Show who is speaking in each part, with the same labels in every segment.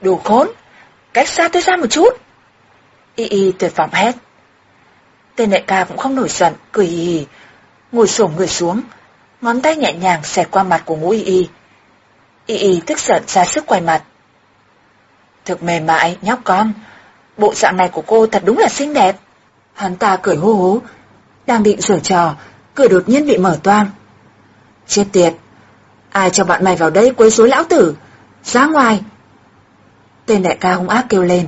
Speaker 1: Đồ khốn, cách xa tôi ra một chút. Y y tuyệt vọng hét. Tên đại ca cũng không nổi giận, cười y y, ngồi xổm người xuống, ngón tay nhẹ nhàng xẹt qua mặt của ngũ y y. Y y tức giận ra sức quay mặt. Thực mềm mại, nhóc con, bộ dạng này của cô thật đúng là xinh đẹp. Hắn ta cười hô hố, đang định rửa trò, cửa đột nhiên bị mở toang. Chết tiệt, ai cho bạn mày vào đây quấy rối lão tử, ra ngoài. Tên đại ca hung ác kêu lên.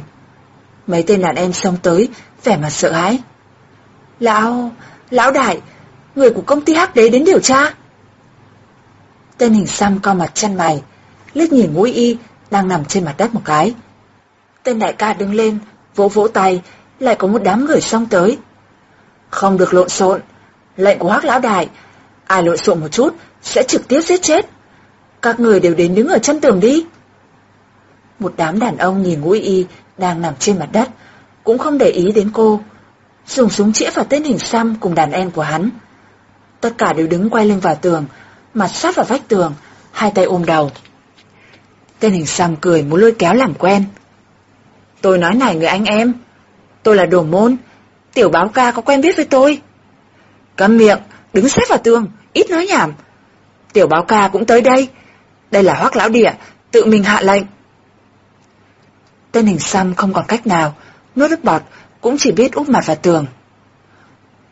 Speaker 1: Mấy tên đàn em xông tới, vẻ mặt sợ hãi. Lão, lão đại, người của công ty hắc đế đến điều tra. Tên hình xăm co mặt chân mày, liếc nhìn mũi y đang nằm trên mặt đất một cái. Tên đại ca đứng lên, vỗ vỗ tay, lại có một đám người xông tới. Không được lộn xộn, lệnh của hắc lão đại, ai lộn xộn một chút sẽ trực tiếp giết chết. Các người đều đến đứng ở chân tường đi. Một đám đàn ông nhìn ngũ y đang nằm trên mặt đất, cũng không để ý đến cô. Dùng súng chĩa vào tên hình xăm cùng đàn em của hắn. Tất cả đều đứng quay lưng vào tường, mặt sát vào vách tường, hai tay ôm đầu. Tên hình xăm cười muốn lôi kéo làm quen. Tôi nói này người anh em, tôi là đồ môn, tiểu báo ca có quen biết với tôi. Câm miệng, đứng xếp vào tường, ít nói nhảm. Tiểu báo ca cũng tới đây, đây là hoác lão địa, tự mình hạ lệnh. Tên hình xăm không còn cách nào, nuốt nước bọt, cũng chỉ biết úp mặt vào tường.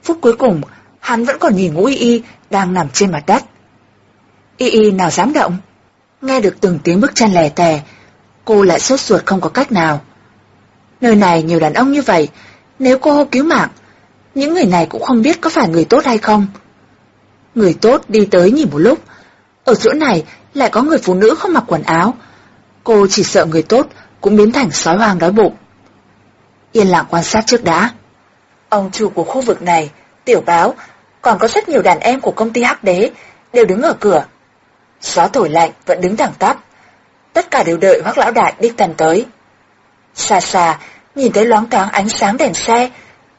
Speaker 1: Phút cuối cùng, hắn vẫn còn nhìn ngũ y y đang nằm trên mặt đất. Y y nào dám động? Nghe được từng tiếng bước chân lè tè, cô lại sốt ruột không có cách nào. Nơi này nhiều đàn ông như vậy, nếu cô hô cứu mạng, những người này cũng không biết có phải người tốt hay không. Người tốt đi tới nhìn một lúc, ở chỗ này lại có người phụ nữ không mặc quần áo. Cô chỉ sợ người tốt cũng biến thành sói hoang đói bụng. Yên lặng quan sát trước đã. Ông chủ của khu vực này, tiểu báo, còn có rất nhiều đàn em của công ty hắc đế đều đứng ở cửa. Gió thổi lạnh vẫn đứng thẳng tắp. Tất cả đều đợi hoác lão đại đích thần tới. Xa xa, nhìn thấy loáng thoáng ánh sáng đèn xe.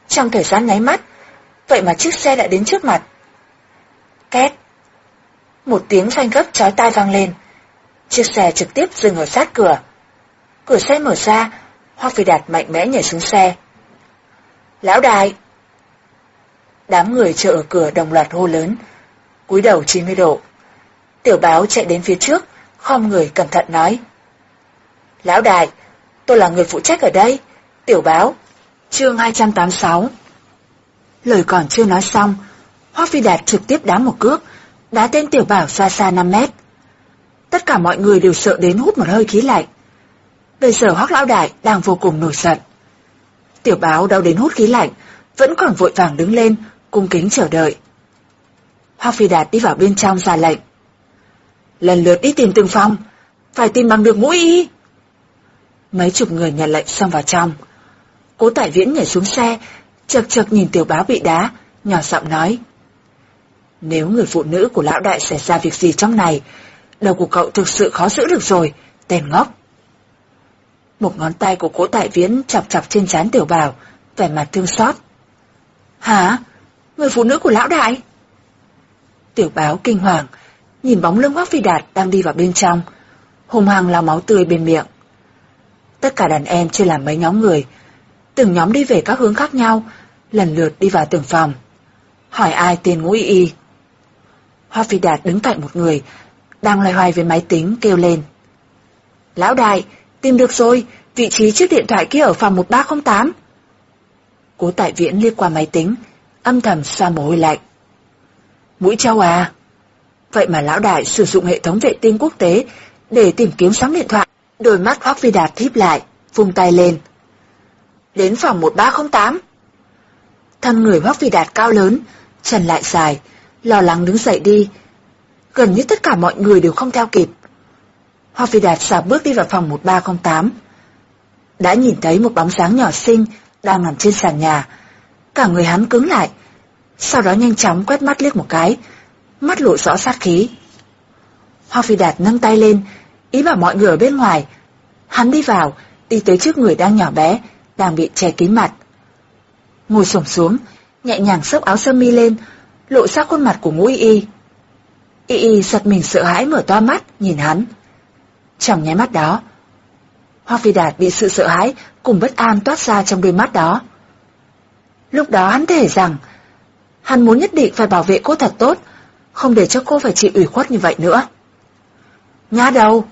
Speaker 1: Trong thời gian nháy mắt, vậy mà chiếc xe đã đến trước mặt. Két. Một tiếng phanh gấp chói tai vang lên. Chiếc xe trực tiếp dừng ở sát cửa. Cửa xe mở ra, Hoa Phi Đạt mạnh mẽ nhảy xuống xe. Lão đại! Đám người chờ ở cửa đồng loạt hô lớn, cúi đầu 90 độ. Tiểu báo chạy đến phía trước, khom người cẩn thận nói. Lão đại, tôi là người phụ trách ở đây. Tiểu báo, chương 286. Lời còn chưa nói xong, Hoa Phi Đạt trực tiếp đá một cước, đá tên Tiểu Bảo xa xa 5 mét. Tất cả mọi người đều sợ đến hút một hơi khí lạnh. Bây giờ Hoác Lão Đại đang vô cùng nổi giận. Tiểu báo đau đến hút khí lạnh, vẫn còn vội vàng đứng lên, cung kính chờ đợi. Hoác Phi Đạt đi vào bên trong ra lệnh. Lần lượt đi tìm từng phòng, phải tìm bằng được mũi y. Mấy chục người nhận lệnh xong vào trong. Cố Tại Viễn nhảy xuống xe, chật chật nhìn tiểu báo bị đá, nhỏ giọng nói. Nếu người phụ nữ của lão đại xảy ra việc gì trong này, đầu của cậu thực sự khó giữ được rồi, tên ngốc. Một ngón tay của cố tại viễn chọc chọc trên trán tiểu bảo, vẻ mặt thương xót. Hả? Người phụ nữ của lão đại? Tiểu báo kinh hoàng, nhìn bóng lưng Hoác Phi Đạt đang đi vào bên trong, hùng hăng lau máu tươi bên miệng. Tất cả đàn em chia làm mấy nhóm người, từng nhóm đi về các hướng khác nhau, lần lượt đi vào từng phòng. Hỏi ai tên ngũ y y. Hoa Phi Đạt đứng cạnh một người, đang loay hoay với máy tính kêu lên. Lão đại, tìm được rồi, vị trí chiếc điện thoại kia ở phòng 1308. Cố tại viễn liếc qua máy tính, âm thầm xoa mồ hôi lạnh. Mũi trâu à? Vậy mà lão đại sử dụng hệ thống vệ tinh quốc tế để tìm kiếm sóng điện thoại. Đôi mắt Hoác Phi Đạt thíp lại, vung tay lên. Đến phòng 1308. Thân người Hoác Phi Đạt cao lớn, chân lại dài, lo lắng đứng dậy đi. Gần như tất cả mọi người đều không theo kịp. Hoa Phi Đạt xả bước đi vào phòng 1308. Đã nhìn thấy một bóng dáng nhỏ xinh đang nằm trên sàn nhà. Cả người hắn cứng lại. Sau đó nhanh chóng quét mắt liếc một cái, mắt lộ rõ sát khí. Hoa Phi Đạt nâng tay lên, ý bảo mọi người ở bên ngoài. Hắn đi vào, đi tới trước người đang nhỏ bé, đang bị che kín mặt. Ngồi xổm xuống, nhẹ nhàng xốc áo sơ mi lên, lộ ra khuôn mặt của ngũ y y. Y y giật mình sợ hãi mở to mắt, nhìn hắn. Trong nháy mắt đó, hoa Phi Đạt bị sự sợ hãi cùng bất an toát ra trong đôi mắt đó. Lúc đó hắn thể rằng, hắn muốn nhất định phải bảo vệ cô thật tốt, không để cho cô phải chịu ủy khuất như vậy nữa. Nhá đầu!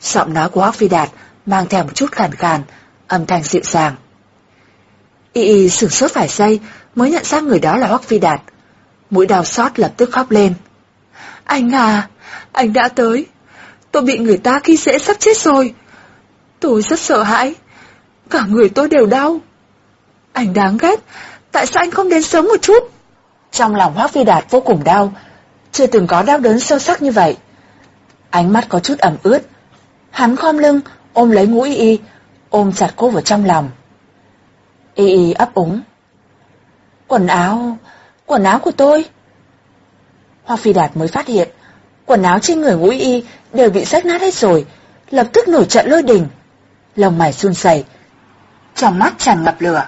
Speaker 1: Giọng nói của Hoác Phi Đạt mang theo một chút khàn khàn, âm thanh dịu dàng. Y y sửng sốt vài giây mới nhận ra người đó là Hoác Phi Đạt. Mũi đào xót lập tức khóc lên. Anh à, anh đã tới. Tôi bị người ta khi dễ sắp chết rồi. Tôi rất sợ hãi. Cả người tôi đều đau. Anh đáng ghét. Tại sao anh không đến sớm một chút? Trong lòng Hoác Phi Đạt vô cùng đau. Chưa từng có đau đớn sâu sắc như vậy. Ánh mắt có chút ẩm ướt. Hắn khom lưng, ôm lấy ngũ y y, ôm chặt cô vào trong lòng. Y y ấp úng. Quần áo, quần áo của tôi. Hoa Phi Đạt mới phát hiện, quần áo trên người ngũ y đều bị rách nát hết rồi, lập tức nổi trận lôi đình. Lòng mày run rẩy, trong mắt tràn ngập lửa.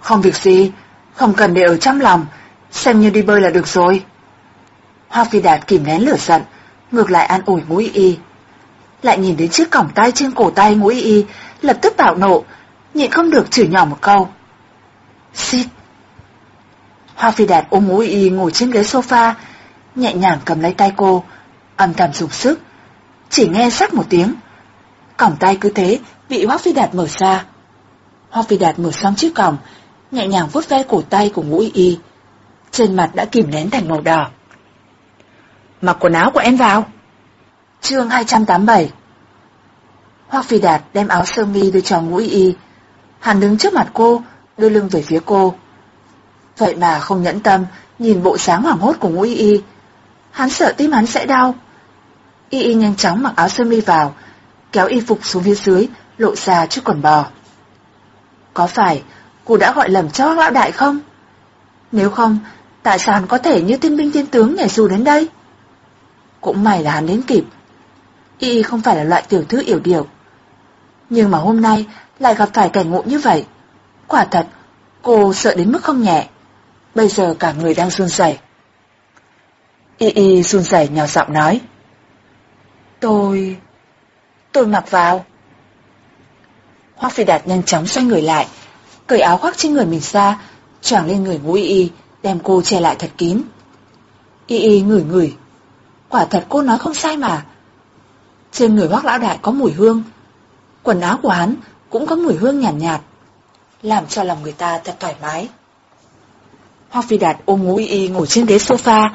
Speaker 1: Không việc gì, không cần để ở trong lòng, xem như đi bơi là được rồi. Hoa Phi Đạt kìm nén lửa giận, ngược lại an ủi ngũ y. Lại nhìn đến chiếc còng tay trên cổ tay ngũ y, lập tức bạo nộ, nhịn không được chửi nhỏ một câu. Xít! Hoa Phi Đạt ôm ngũ y ngồi trên ghế sofa, nhẹ nhàng cầm lấy tay cô, âm thầm dùng sức. Chỉ nghe sắc một tiếng. Còng tay cứ thế bị Hoa Phi Đạt mở ra. Hoa Phi Đạt mở xong chiếc còng, nhẹ nhàng vuốt ve cổ tay của ngũ y. Trên mặt đã kìm nén thành màu đỏ. Mặc quần áo của em vào. Chương 287 Hoa Phi Đạt đem áo sơ mi đưa cho ngũ y. Hắn đứng trước mặt cô, đưa lưng về phía cô. Vậy mà không nhẫn tâm, nhìn bộ sáng hoảng hốt của ngũ y y. Hắn sợ tim hắn sẽ đau. Y y nhanh chóng mặc áo sơ mi vào, kéo y phục xuống phía dưới, lộ ra chiếc quần bò. Có phải cô đã gọi lầm cho lão đại không? Nếu không, tại sao hắn có thể như tiên binh tiên tướng nhảy dù đến đây? Cũng may là hắn đến kịp. Y y không phải là loại tiểu thư yểu điệu. Nhưng mà hôm nay lại gặp phải cảnh ngộ như vậy. Quả thật, cô sợ đến mức không nhẹ. Bây giờ cả người đang run rẩy. Y y run rẩy nhỏ giọng nói. Tôi... tôi mặc vào. Hoác Phi Đạt nhanh chóng xoay người lại, cởi áo khoác trên người mình ra, choàng lên người ngũ y y, đem cô che lại thật kín. Y y ngửi ngửi. Quả thật cô nói không sai mà. Trên người hoác lão đại có mùi hương. Quần áo của hắn cũng có mùi hương nhàn nhạt, nhạt, làm cho lòng người ta thật thoải mái. Hoa Phi Đạt ôm ngũ y y ngồi trên ghế sofa,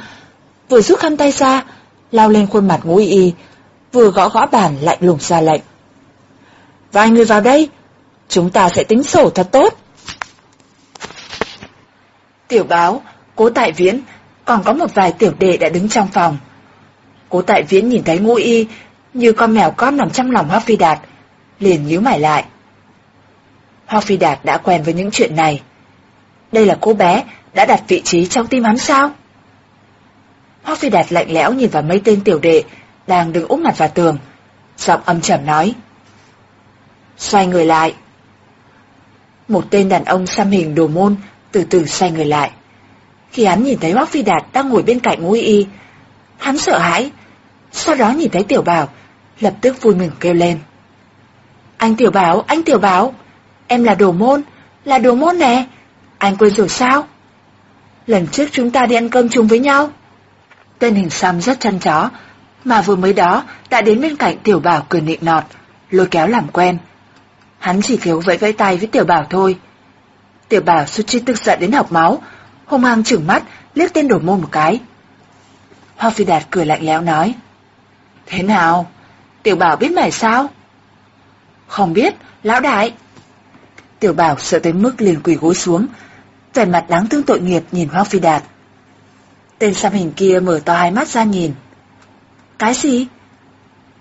Speaker 1: vừa rút khăn tay ra, lao lên khuôn mặt ngũ y vừa gõ gõ bàn lạnh lùng ra lệnh. Vài người vào đây, chúng ta sẽ tính sổ thật tốt. Tiểu báo, cố tại viễn, còn có một vài tiểu đệ đã đứng trong phòng. Cố tại viễn nhìn thấy ngũ y, như con mèo con nằm trong lòng Hoa Phi Đạt, liền nhíu mày lại. Hoa Phi Đạt đã quen với những chuyện này. Đây là cô bé đã đặt vị trí trong tim hắn sao? Hoa Phi Đạt lạnh lẽo nhìn vào mấy tên tiểu đệ đang đứng úp mặt vào tường, giọng âm trầm nói. Xoay người lại. Một tên đàn ông xăm hình đồ môn từ từ xoay người lại. Khi hắn nhìn thấy Hoác Phi Đạt đang ngồi bên cạnh ngũ y, hắn sợ hãi, sau đó nhìn thấy tiểu bảo, lập tức vui mừng kêu lên. Anh tiểu bảo, anh tiểu bảo, em là đồ môn, là đồ môn nè, anh quên rồi sao? Lần trước chúng ta đi ăn cơm chung với nhau. Tên hình xăm rất chăn chó, mà vừa mới đó đã đến bên cạnh tiểu bảo cười nịnh nọt, lôi kéo làm quen. Hắn chỉ thiếu vẫy vẫy tay với tiểu bảo thôi. Tiểu bảo suốt chi tức giận đến học máu, hung hăng chừng mắt, liếc tên đổ môn một cái. Hoa Phi Đạt cười lạnh lẽo nói. Thế nào? Tiểu bảo biết mày sao? Không biết, lão đại. Tiểu bảo sợ tới mức liền quỳ gối xuống, vẻ mặt đáng thương tội nghiệp nhìn Hoa Phi Đạt. Tên xăm hình kia mở to hai mắt ra nhìn. Cái gì?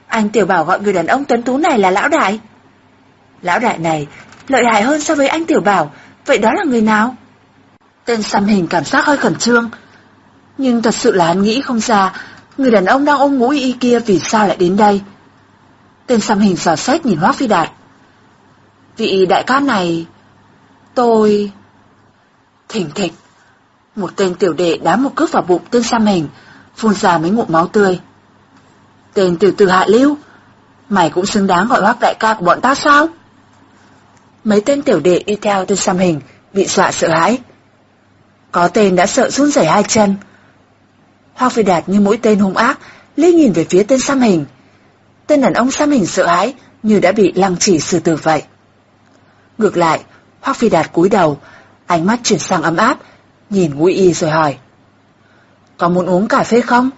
Speaker 1: Anh Tiểu Bảo gọi người đàn ông tuấn tú này là lão đại. Lão đại này lợi hại hơn so với anh Tiểu Bảo, vậy đó là người nào? Tên xăm hình cảm giác hơi khẩn trương, nhưng thật sự là hắn nghĩ không ra người đàn ông đang ôm ngũ y kia vì sao lại đến đây. Tên xăm hình sò xét nhìn Hoác Phi Đạt. Vị đại ca này... Tôi... Thỉnh thịch. Một tên tiểu đệ đá một cước vào bụng tên xăm hình, phun ra mấy ngụm máu tươi. Tên tiểu tử hạ lưu, Mày cũng xứng đáng gọi hoác đại ca của bọn ta sao? Mấy tên tiểu đệ đi theo tên xăm hình, bị dọa sợ hãi. Có tên đã sợ run rẩy hai chân. Hoác Phi Đạt như mũi tên hung ác, liếc nhìn về phía tên xăm hình. Tên đàn ông xăm hình sợ hãi như đã bị lăng chỉ xử tử vậy. Ngược lại, Hoác Phi Đạt cúi đầu, ánh mắt chuyển sang ấm áp, nhìn Ngụy Y rồi hỏi. Có muốn uống cà phê không?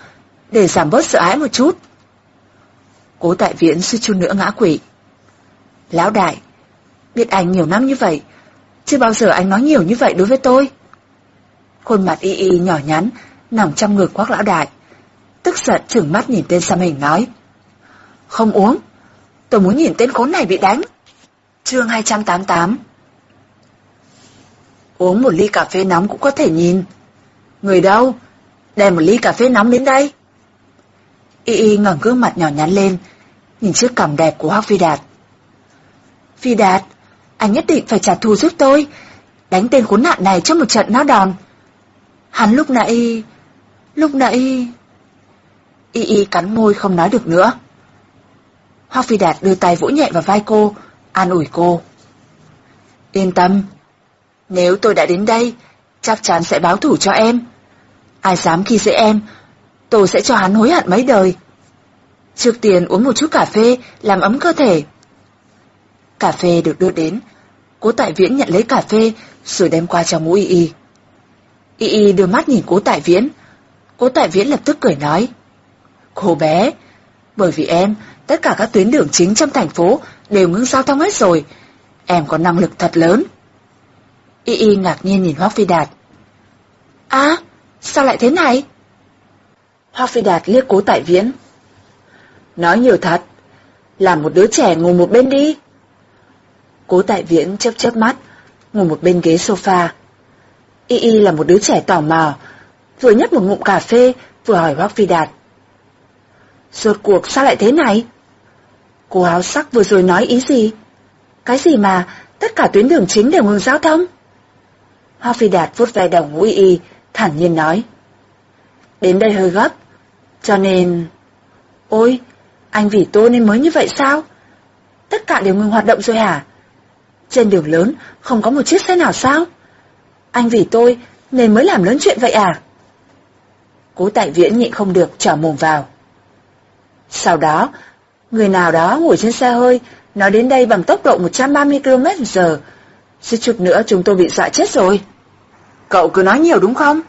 Speaker 1: Để giảm bớt sợ hãi một chút. Cố tại viễn suýt chút nữa ngã quỵ. Lão đại, biết anh nhiều năm như vậy, chưa bao giờ anh nói nhiều như vậy đối với tôi. Khuôn mặt y y nhỏ nhắn, nằm trong ngực quắc lão đại. Tức giận trừng mắt nhìn tên xăm hình nói. Không uống, tôi muốn nhìn tên khốn này bị đánh. Chương 288 Uống một ly cà phê nóng cũng có thể nhìn. Người đâu? Đem một ly cà phê nóng đến đây. Y y ngẩng gương mặt nhỏ nhắn lên, nhìn chiếc cằm đẹp của Hoác Phi Đạt. Phi Đạt, anh nhất định phải trả thù giúp tôi, đánh tên khốn nạn này trong một trận náo đòn. Hắn lúc nãy... lúc nãy... Y y cắn môi không nói được nữa. Hoác Phi Đạt đưa tay vỗ nhẹ vào vai cô, an ủi cô. Yên tâm, nếu tôi đã đến đây, chắc chắn sẽ báo thủ cho em. Ai dám khi dễ em, tôi sẽ cho hắn hối hận mấy đời. Trước tiên uống một chút cà phê, làm ấm cơ thể. Cà phê được đưa đến, cố tại viễn nhận lấy cà phê, rồi đem qua cho mũ y y. Y y đưa mắt nhìn cố tại viễn, cố tại viễn lập tức cười nói. Cô bé, bởi vì em, tất cả các tuyến đường chính trong thành phố đều ngưng giao thông hết rồi, em có năng lực thật lớn. Y y ngạc nhiên nhìn Hoác Phi Đạt. À, sao lại thế này? Hoác Phi Đạt liếc cố tại viễn. Nói nhiều thật, làm một đứa trẻ ngồi một bên đi. Cố tại viễn chớp chớp mắt, ngồi một bên ghế sofa. Y Y là một đứa trẻ tò mò, vừa nhấp một ngụm cà phê, vừa hỏi Hoác Phi Đạt. Rốt cuộc sao lại thế này? Cô áo sắc vừa rồi nói ý gì? Cái gì mà tất cả tuyến đường chính đều ngừng giao thông? Hoa Phi Đạt vuốt ve đầu ngũ y, thản nhiên nói. Đến đây hơi gấp, cho nên... Ôi, anh vì tôi nên mới như vậy sao? Tất cả đều ngừng hoạt động rồi hả? Trên đường lớn không có một chiếc xe nào sao? Anh vì tôi nên mới làm lớn chuyện vậy à? Cố tại viễn nhịn không được trở mồm vào. Sau đó, người nào đó ngồi trên xe hơi, nói đến đây bằng tốc độ 130 km h suýt chút nữa chúng tôi bị dọa chết rồi. Cậu cứ nói nhiều đúng không?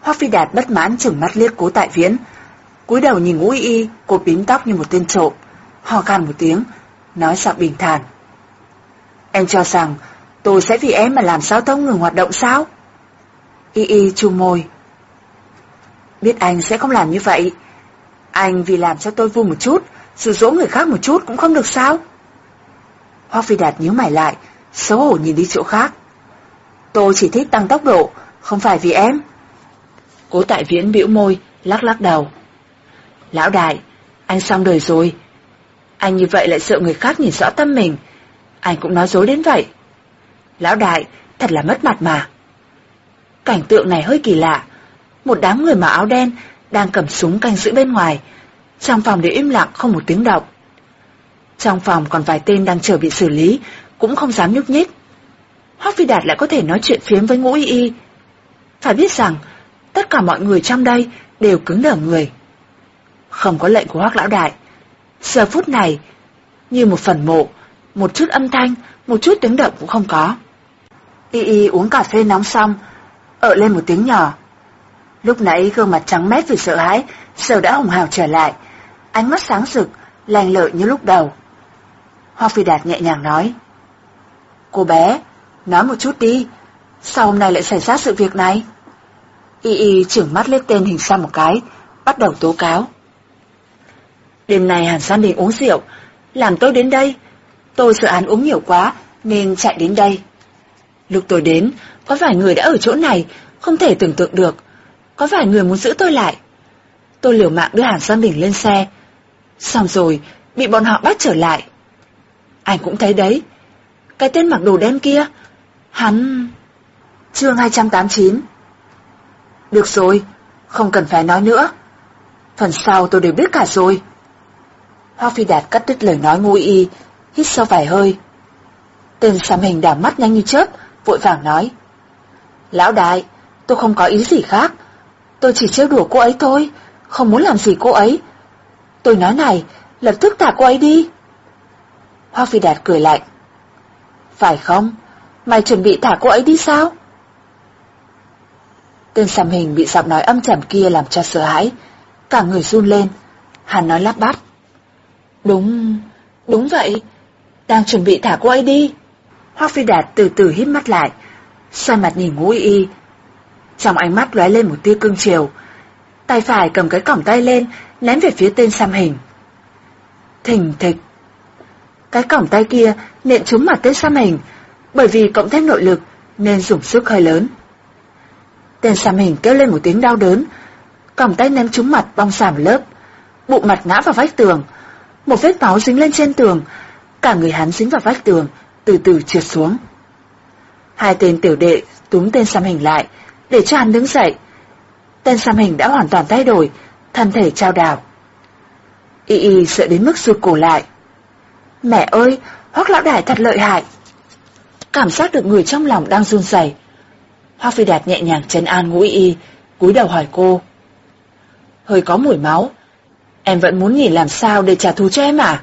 Speaker 1: hoa Phi Đạt bất mãn chừng mắt liếc cố tại viễn, cúi đầu nhìn ngũ y cô bím tóc như một tên trộm, ho khan một tiếng, nói giọng bình thản. Em cho rằng tôi sẽ vì em mà làm sao thông ngừng hoạt động sao? Y y chu môi. Biết anh sẽ không làm như vậy. Anh vì làm cho tôi vui một chút, dụ dỗ người khác một chút cũng không được sao? hoa Phi Đạt nhíu mày lại, xấu hổ nhìn đi chỗ khác. Tôi chỉ thích tăng tốc độ, không phải vì em. Cố tại viễn bĩu môi, lắc lắc đầu. Lão đại, anh xong đời rồi. Anh như vậy lại sợ người khác nhìn rõ tâm mình. Anh cũng nói dối đến vậy. Lão đại, thật là mất mặt mà. Cảnh tượng này hơi kỳ lạ. Một đám người mặc áo đen đang cầm súng canh giữ bên ngoài. Trong phòng đều im lặng không một tiếng động. Trong phòng còn vài tên đang chờ bị xử lý, cũng không dám nhúc nhích. Hoác Phi Đạt lại có thể nói chuyện phiếm với Ngũ Y Y. Phải biết rằng, tất cả mọi người trong đây đều cứng đờ người. Không có lệnh của Hoác Lão Đại. Giờ phút này, như một phần mộ, một chút âm thanh, một chút tiếng động cũng không có. Y Y uống cà phê nóng xong, ợ lên một tiếng nhỏ. Lúc nãy gương mặt trắng mét vì sợ hãi, giờ đã hồng hào trở lại, ánh mắt sáng rực, lành lợi như lúc đầu. Hoa Phi Đạt nhẹ nhàng nói. Cô bé, nói một chút đi, sao hôm nay lại xảy ra sự việc này? Y Y trưởng mắt lên tên hình xăm một cái, bắt đầu tố cáo. Đêm nay Hàn San Đình uống rượu, làm tôi đến đây. Tôi sợ hắn uống nhiều quá, nên chạy đến đây. Lúc tôi đến, có vài người đã ở chỗ này, không thể tưởng tượng được. Có vài người muốn giữ tôi lại. Tôi liều mạng đưa Hàn San Đình lên xe. Xong rồi, bị bọn họ bắt trở lại. Anh cũng thấy đấy. Cái tên mặc đồ đen kia, hắn... Chương 289 Được rồi, không cần phải nói nữa. Phần sau tôi đều biết cả rồi. hoa Phi Đạt cắt đứt lời nói ngu y, hít sâu vài hơi. Tên xăm hình đảo mắt nhanh như chớp, vội vàng nói. Lão đại, tôi không có ý gì khác. Tôi chỉ trêu đùa cô ấy thôi, không muốn làm gì cô ấy. Tôi nói này, lập tức thả cô ấy đi. Hoa Phi Đạt cười lạnh. Phải không? Mày chuẩn bị thả cô ấy đi sao? Tên xăm hình bị giọng nói âm trầm kia làm cho sợ hãi, cả người run lên. Hắn nói lắp bắp. Đúng, đúng vậy, đang chuẩn bị thả cô ấy đi. Hoác Phi Đạt từ từ hít mắt lại, xoay mặt nhìn ngũ y. Trong ánh mắt lóe lên một tia cưng chiều, tay phải cầm cái cỏng tay lên, ném về phía tên xăm hình. Thình thịch. Cái cỏng tay kia nện trúng mặt tên xăm hình, bởi vì cộng thêm nội lực nên dùng sức hơi lớn. Tên xàm hình kêu lên một tiếng đau đớn, còng tay ném trúng mặt bong xàm lớp, bụng mặt ngã vào vách tường, một vết máu dính lên trên tường, cả người hắn dính vào vách tường, từ từ trượt xuống. Hai tên tiểu đệ túm tên xăm hình lại, để cho hắn đứng dậy. Tên xăm hình đã hoàn toàn thay đổi, thân thể trao đảo. Y y sợ đến mức rụt cổ lại. Mẹ ơi, hoắc lão đại thật lợi hại. Cảm giác được người trong lòng đang run rẩy. hoa Phi Đạt nhẹ nhàng trấn an ngũ y, cúi đầu hỏi cô. Hơi có mùi máu, em vẫn muốn nhìn làm sao để trả thù cho em à?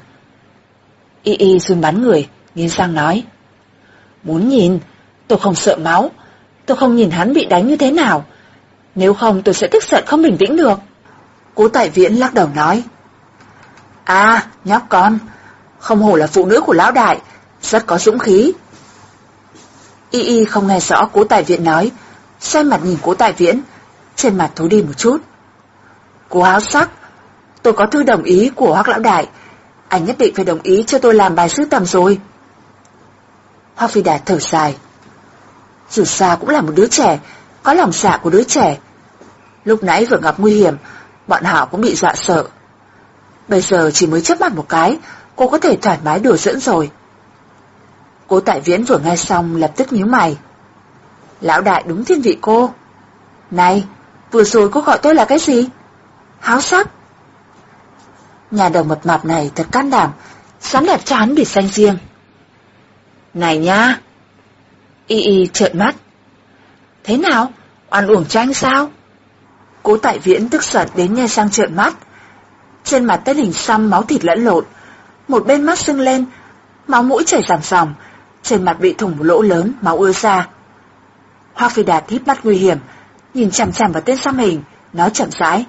Speaker 1: Y y run bắn người, nghiến răng nói. Muốn nhìn, tôi không sợ máu, tôi không nhìn hắn bị đánh như thế nào. Nếu không tôi sẽ tức giận không bình tĩnh được. Cố tại viễn lắc đầu nói. À, nhóc con, không hổ là phụ nữ của lão đại, rất có dũng khí. Y y không nghe rõ cố tài viện nói, xem mặt nhìn cố tài viễn, trên mặt thú đi một chút. Cố háo sắc, tôi có thư đồng ý của Hoác Lão Đại, anh nhất định phải đồng ý cho tôi làm bài sứ tầm rồi. Hoác Phi Đạt thở dài. Dù sao cũng là một đứa trẻ, có lòng dạ của đứa trẻ. Lúc nãy vừa gặp nguy hiểm, bọn họ cũng bị dọa sợ. Bây giờ chỉ mới chấp mặt một cái, cô có thể thoải mái đùa dẫn rồi cô Tại Viễn vừa nghe xong lập tức nhíu mày. Lão đại đúng thiên vị cô. Này, vừa rồi cô gọi tôi là cái gì? Háo sắc. Nhà đầu mập mạp này thật can đảm, dám đẹp cho hắn bị xanh riêng. Này nha! Y y trợn mắt. Thế nào? Oan uổng tranh sao? Cố tại viễn tức giận đến nghe sang trợn mắt. Trên mặt tết hình xăm máu thịt lẫn lộn, một bên mắt sưng lên, máu mũi chảy ròng ròng, trên mặt bị thủng một lỗ lớn, máu ưa ra. Hoa Phi Đạt híp mắt nguy hiểm, nhìn chằm chằm vào tên xăm hình, nói chậm rãi.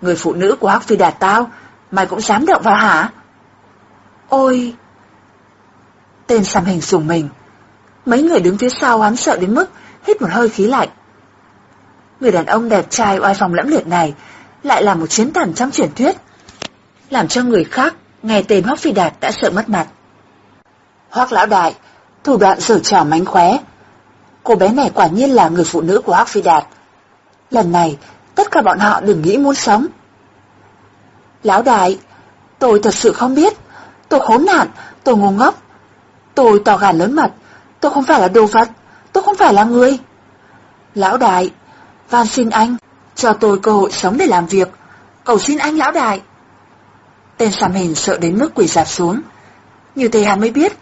Speaker 1: Người phụ nữ của Hắc Phi Đạt tao, mày cũng dám động vào hả? Ôi! Tên xăm hình sùng mình. Mấy người đứng phía sau hắn sợ đến mức hít một hơi khí lạnh. Người đàn ông đẹp trai oai phòng lẫm liệt này lại là một chiến thần trong truyền thuyết, làm cho người khác nghe tên Hoắc Phi Đạt đã sợ mất mặt. Hoắc lão đại, thủ đoạn dở trò mánh khóe. Cô bé này quả nhiên là người phụ nữ của Hoắc Phi Đạt. Lần này, tất cả bọn họ đừng nghĩ muốn sống. Lão đại, tôi thật sự không biết. Tôi khốn nạn, tôi ngu ngốc. Tôi tỏ gàn lớn mặt, tôi không phải là đồ vật, tôi không phải là người. Lão đại, van xin anh, cho tôi cơ hội sống để làm việc. Cầu xin anh lão đại. Tên xăm hình sợ đến mức quỳ dạp xuống. Như thế hắn mới biết,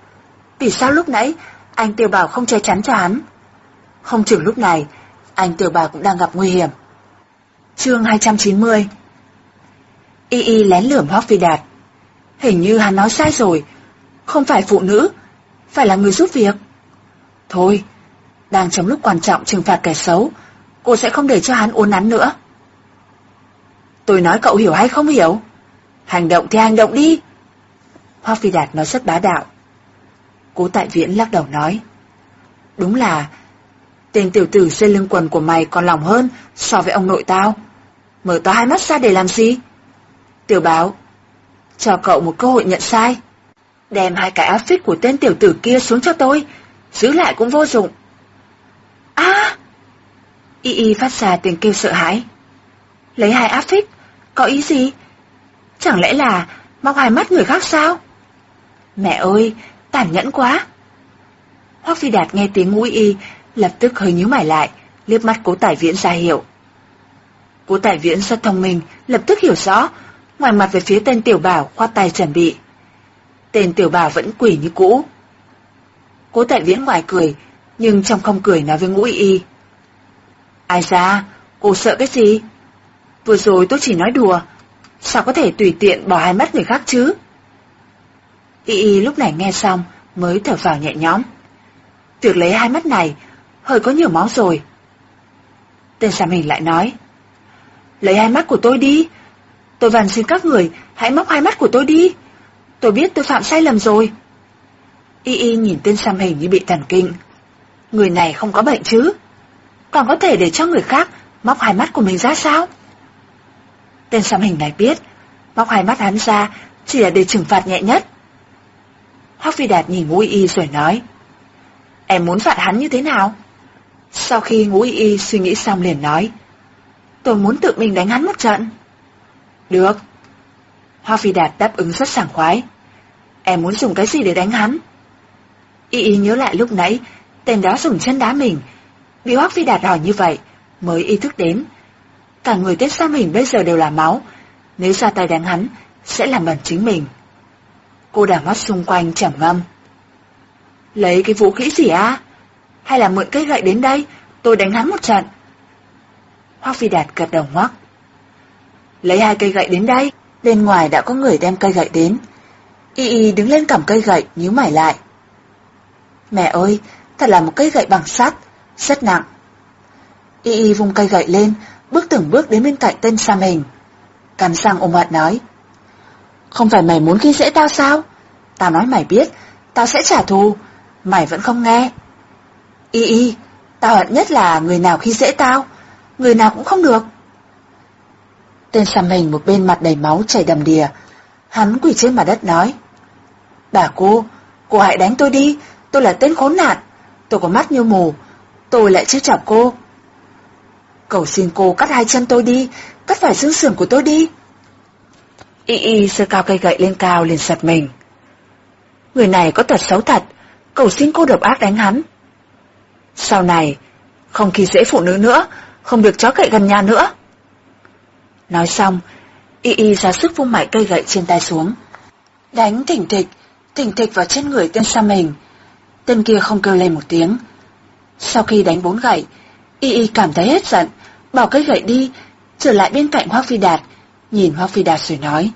Speaker 1: vì sao lúc nãy anh Tiêu Bảo không che chắn cho hắn. Không chừng lúc này, anh Tiêu Bảo cũng đang gặp nguy hiểm. Chương 290 Y Y lén lườm Hoác Phi Đạt. Hình như hắn nói sai rồi, không phải phụ nữ, phải là người giúp việc. Thôi, đang trong lúc quan trọng trừng phạt kẻ xấu, cô sẽ không để cho hắn uốn nắn nữa. Tôi nói cậu hiểu hay không hiểu? Hành động thì hành động đi. Hoa Phi Đạt nói rất bá đạo. Cố Tại Viễn lắc đầu nói. Đúng là, tên tiểu tử dây lưng quần của mày còn lòng hơn so với ông nội tao. Mở to hai mắt ra để làm gì? Tiểu báo, cho cậu một cơ hội nhận sai. Đem hai cái áp phích của tên tiểu tử kia xuống cho tôi, giữ lại cũng vô dụng. À! Y Y phát ra tiếng kêu sợ hãi. Lấy hai áp phích, có ý gì? Chẳng lẽ là móc hai mắt người khác sao? Mẹ ơi, tàn nhẫn quá. Hoắc Phi Đạt nghe tiếng ngũ y, lập tức hơi nhíu mày lại, liếc mắt cố tài viễn ra hiệu. Cố tài viễn rất thông minh, lập tức hiểu rõ, ngoài mặt về phía tên tiểu bảo khoát tay chuẩn bị. Tên tiểu bảo vẫn quỷ như cũ. Cố tại viễn ngoài cười, nhưng trong không cười nói với ngũ y y. Ai ra, cô sợ cái gì? Vừa rồi tôi chỉ nói đùa, sao có thể tùy tiện bỏ hai mắt người khác chứ? Y y lúc này nghe xong mới thở vào nhẹ nhõm. Tuyệt lấy hai mắt này hơi có nhiều máu rồi. Tên Sam Hình lại nói, lấy hai mắt của tôi đi, tôi van xin các người hãy móc hai mắt của tôi đi, tôi biết tôi phạm sai lầm rồi. Y Y nhìn tên Sam Hình như bị thần kinh. Người này không có bệnh chứ, còn có thể để cho người khác móc hai mắt của mình ra sao? Tên Sam Hình này biết, móc hai mắt hắn ra chỉ là để trừng phạt nhẹ nhất. Hoắc Phi Đạt nhìn Ngũ Y rồi nói, Em muốn phạt hắn như thế nào? Sau khi ngũ y y suy nghĩ xong liền nói, tôi muốn tự mình đánh hắn một trận. Được. Hoác Phi Đạt đáp ứng rất sảng khoái. Em muốn dùng cái gì để đánh hắn? Y y nhớ lại lúc nãy, tên đó dùng chân đá mình. Bị Hoác Phi Đạt hỏi như vậy, mới ý thức đến. Cả người tết xa mình bây giờ đều là máu, nếu ra tay đánh hắn, sẽ làm bẩn chính mình. Cô đảo mắt xung quanh trầm ngâm. Lấy cái vũ khí gì à? Hay là mượn cây gậy đến đây, tôi đánh hắn một trận. Hoác Phi Đạt gật đầu ngoắc. Lấy hai cây gậy đến đây, bên ngoài đã có người đem cây gậy đến. Y Y đứng lên cầm cây gậy, nhíu mày lại. Mẹ ơi, thật là một cây gậy bằng sắt, rất nặng. Y Y vung cây gậy lên, bước từng bước đến bên cạnh tên Sam Hình. Cắn răng ôm mặt nói. Không phải mày muốn khi dễ tao sao? Tao nói mày biết, tao sẽ trả thù, mày vẫn không nghe. Y y, tao hận nhất là người nào khi dễ tao, người nào cũng không được. Tên xăm hình một bên mặt đầy máu chảy đầm đìa, hắn quỳ trên mặt đất nói. Bà cô, cô hãy đánh tôi đi, tôi là tên khốn nạn, tôi có mắt như mù, tôi lại chưa chọc cô. Cầu xin cô cắt hai chân tôi đi, cắt phải xương sườn của tôi đi. Y y sơ cao cây gậy lên cao liền giật mình. Người này có tật xấu thật, cầu xin cô độc ác đánh hắn. Sau này, không khi dễ phụ nữ nữa, không được chó cậy gần nhà nữa. Nói xong, y y ra sức vung mạnh cây gậy trên tay xuống. Đánh thỉnh thịch, thỉnh thịch vào trên người tên xa mình. Tên kia không kêu lên một tiếng. Sau khi đánh bốn gậy, y y cảm thấy hết giận, bỏ cây gậy đi, trở lại bên cạnh Hoác Phi Đạt, nhìn Hoa Phi Đạt rồi nói.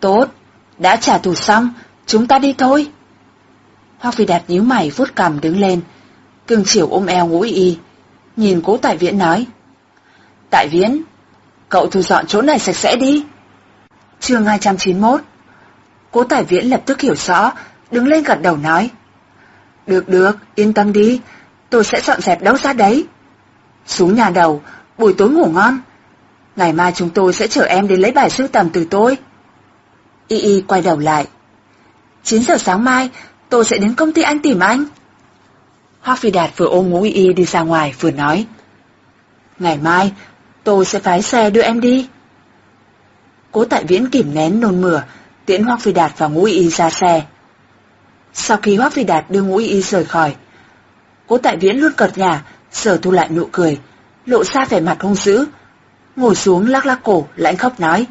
Speaker 1: Tốt, đã trả thù xong, chúng ta đi thôi. Hoa Phi Đạt nhíu mày vuốt cằm đứng lên, cưng chiều ôm eo ngũ y, nhìn cố tại viễn nói. Tại viễn, cậu thu dọn chỗ này sạch sẽ đi. chương 291 Cố tại viễn lập tức hiểu rõ, đứng lên gật đầu nói. Được được, yên tâm đi, tôi sẽ dọn dẹp đâu ra đấy. Xuống nhà đầu, buổi tối ngủ ngon. Ngày mai chúng tôi sẽ chở em đến lấy bài sưu tầm từ tôi. Y Y quay đầu lại. 9 giờ sáng mai, tôi sẽ đến công ty anh tìm anh. Hoác Phi Đạt vừa ôm ngũ y y đi ra ngoài vừa nói. Ngày mai, tôi sẽ phái xe đưa em đi. Cố tại viễn kìm nén nôn mửa, tiễn Hoác Phi Đạt và ngũ y y ra xe. Sau khi Hoác Phi Đạt đưa ngũ y y rời khỏi, cố tại viễn luôn cợt nhà, sở thu lại nụ cười, lộ ra vẻ mặt hung dữ, ngồi xuống lắc lắc cổ, lãnh khóc nói.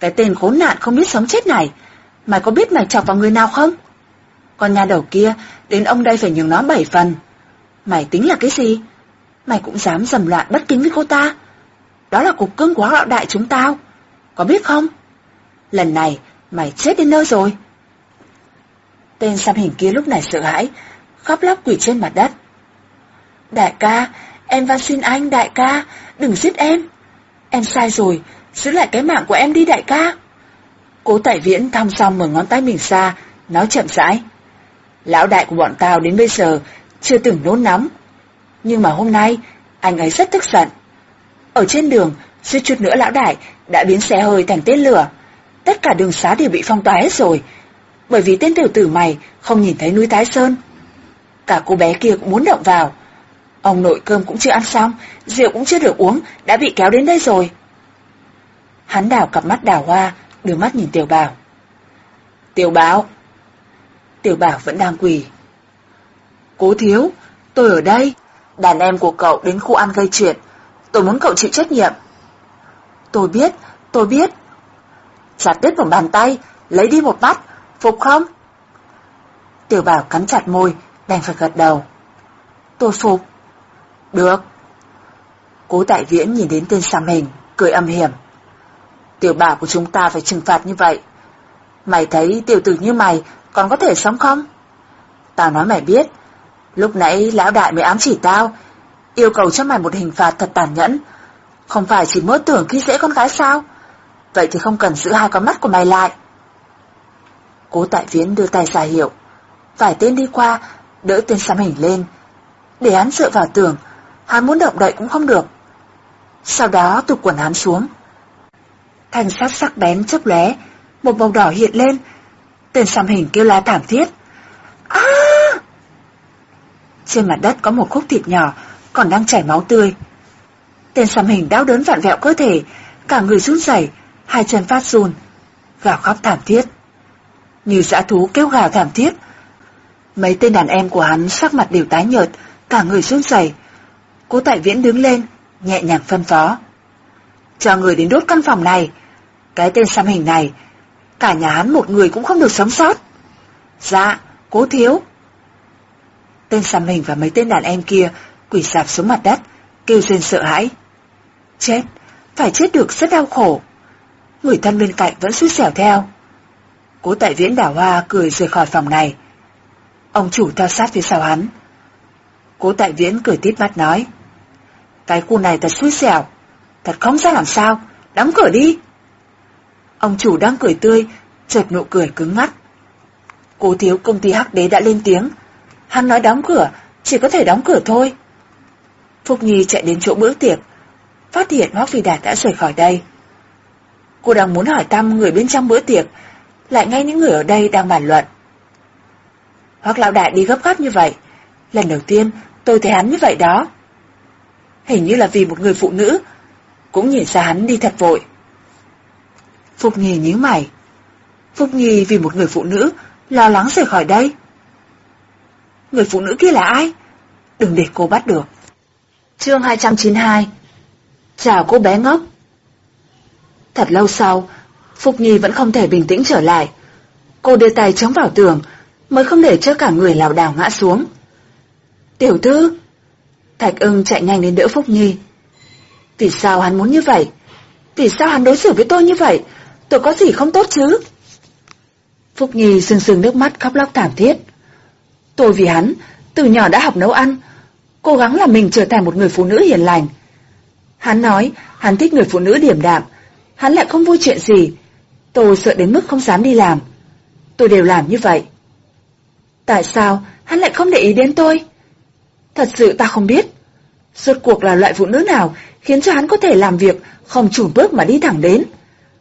Speaker 1: Cái tên khốn nạn không biết sống chết này, mày có biết mày chọc vào người nào không? Con nhà đầu kia, đến ông đây phải nhường nó bảy phần. Mày tính là cái gì? Mày cũng dám dầm loạn bất kính với cô ta. Đó là cục cưng của lão đại chúng tao. Có biết không? Lần này, mày chết đến nơi rồi. Tên xăm hình kia lúc này sợ hãi, khóc lóc quỳ trên mặt đất. Đại ca, em van xin anh, đại ca, đừng giết em. Em sai rồi, giữ lại cái mạng của em đi đại ca. Cố tại viễn thăm xong mở ngón tay mình ra, nói chậm rãi. Lão đại của bọn tao đến bây giờ chưa từng nôn nóng. Nhưng mà hôm nay, anh ấy rất tức giận. Ở trên đường, suýt chút nữa lão đại đã biến xe hơi thành tên lửa. Tất cả đường xá đều bị phong tỏa hết rồi. Bởi vì tên tiểu tử mày không nhìn thấy núi Thái Sơn. Cả cô bé kia cũng muốn động vào. Ông nội cơm cũng chưa ăn xong, rượu cũng chưa được uống, đã bị kéo đến đây rồi. Hắn đảo cặp mắt đào hoa, đưa mắt nhìn tiểu bảo. Tiểu bảo, Tiểu Bảo vẫn đang quỳ. Cố thiếu, tôi ở đây. Đàn em của cậu đến khu ăn gây chuyện. Tôi muốn cậu chịu trách nhiệm. Tôi biết, tôi biết. chặt đứt một bàn tay, lấy đi một mắt, phục không? Tiểu bảo cắn chặt môi, đành phải gật đầu. Tôi phục. Được. Cố Đại viễn nhìn đến tên xăm hình, cười âm hiểm. Tiểu bảo của chúng ta phải trừng phạt như vậy. Mày thấy tiểu tử như mày còn có thể sống không? Tao nói mày biết, lúc nãy lão đại mới ám chỉ tao, yêu cầu cho mày một hình phạt thật tàn nhẫn. Không phải chỉ mơ tưởng khi dễ con gái sao? Vậy thì không cần giữ hai con mắt của mày lại. Cố tại viễn đưa tay ra hiệu. Vài tên đi qua, đỡ tên xăm hình lên. Để hắn dựa vào tường, hắn muốn động đậy cũng không được. Sau đó tụt quần hắn xuống. Thanh sát sắc bén chớp lóe, một màu đỏ hiện lên. Tên xăm hình kêu la thảm thiết. À! Trên mặt đất có một khúc thịt nhỏ, còn đang chảy máu tươi. Tên xăm hình đau đớn vặn vẹo cơ thể, cả người run rẩy, hai chân phát run, gào khóc thảm thiết. Như dã thú kêu gào thảm thiết. Mấy tên đàn em của hắn sắc mặt đều tái nhợt, cả người run rẩy. Cố Tại Viễn đứng lên, nhẹ nhàng phân phó. Cho người đến đốt căn phòng này. Cái tên xăm hình này, cả nhà hắn một người cũng không được sống sót. Dạ, cố thiếu. Tên xăm hình và mấy tên đàn em kia quỳ sạp xuống mặt đất, kêu rên sợ hãi. Chết, phải chết được rất đau khổ. Người thân bên cạnh vẫn suýt xẻo theo. Cố tại viễn đảo hoa cười rời khỏi phòng này. Ông chủ theo sát phía sau hắn. Cố tại viễn cười tít mắt nói. Cái khu này thật xui xẻo, thật không ra làm sao, đóng cửa đi. Ông chủ đang cười tươi, chợt nụ cười cứng ngắt. Cố thiếu công ty Hắc Đế đã lên tiếng. Hắn nói đóng cửa, chỉ có thể đóng cửa thôi. Phúc Nhi chạy đến chỗ bữa tiệc, phát hiện Hoác Phi Đạt đã rời khỏi đây. Cô đang muốn hỏi thăm người bên trong bữa tiệc, lại ngay những người ở đây đang bàn luận. Hoác Lão Đại đi gấp gáp như vậy, lần đầu tiên tôi thấy hắn như vậy đó. Hình như là vì một người phụ nữ, cũng nhìn ra hắn đi thật vội. Phục Nhi nhíu mày. Phục Nhi vì một người phụ nữ lo lắng rời khỏi đây. Người phụ nữ kia là ai? Đừng để cô bắt được. Chương 292 Chào cô bé ngốc. Thật lâu sau, Phục Nhi vẫn không thể bình tĩnh trở lại. Cô đưa tay chống vào tường, mới không để cho cả người lảo đảo ngã xuống. Tiểu thư! Thạch ưng chạy nhanh đến đỡ Phúc Nhi. Vì sao hắn muốn như vậy? Vì sao hắn đối xử với tôi như vậy? Tôi có gì không tốt chứ? Phúc Nhi sưng sưng nước mắt khóc lóc thảm thiết. Tôi vì hắn, từ nhỏ đã học nấu ăn, cố gắng là mình trở thành một người phụ nữ hiền lành. Hắn nói, hắn thích người phụ nữ điểm đạm, hắn lại không vui chuyện gì. Tôi sợ đến mức không dám đi làm. Tôi đều làm như vậy. Tại sao hắn lại không để ý đến tôi? Thật sự ta không biết. Rốt cuộc là loại phụ nữ nào khiến cho hắn có thể làm việc không chùn bước mà đi thẳng đến.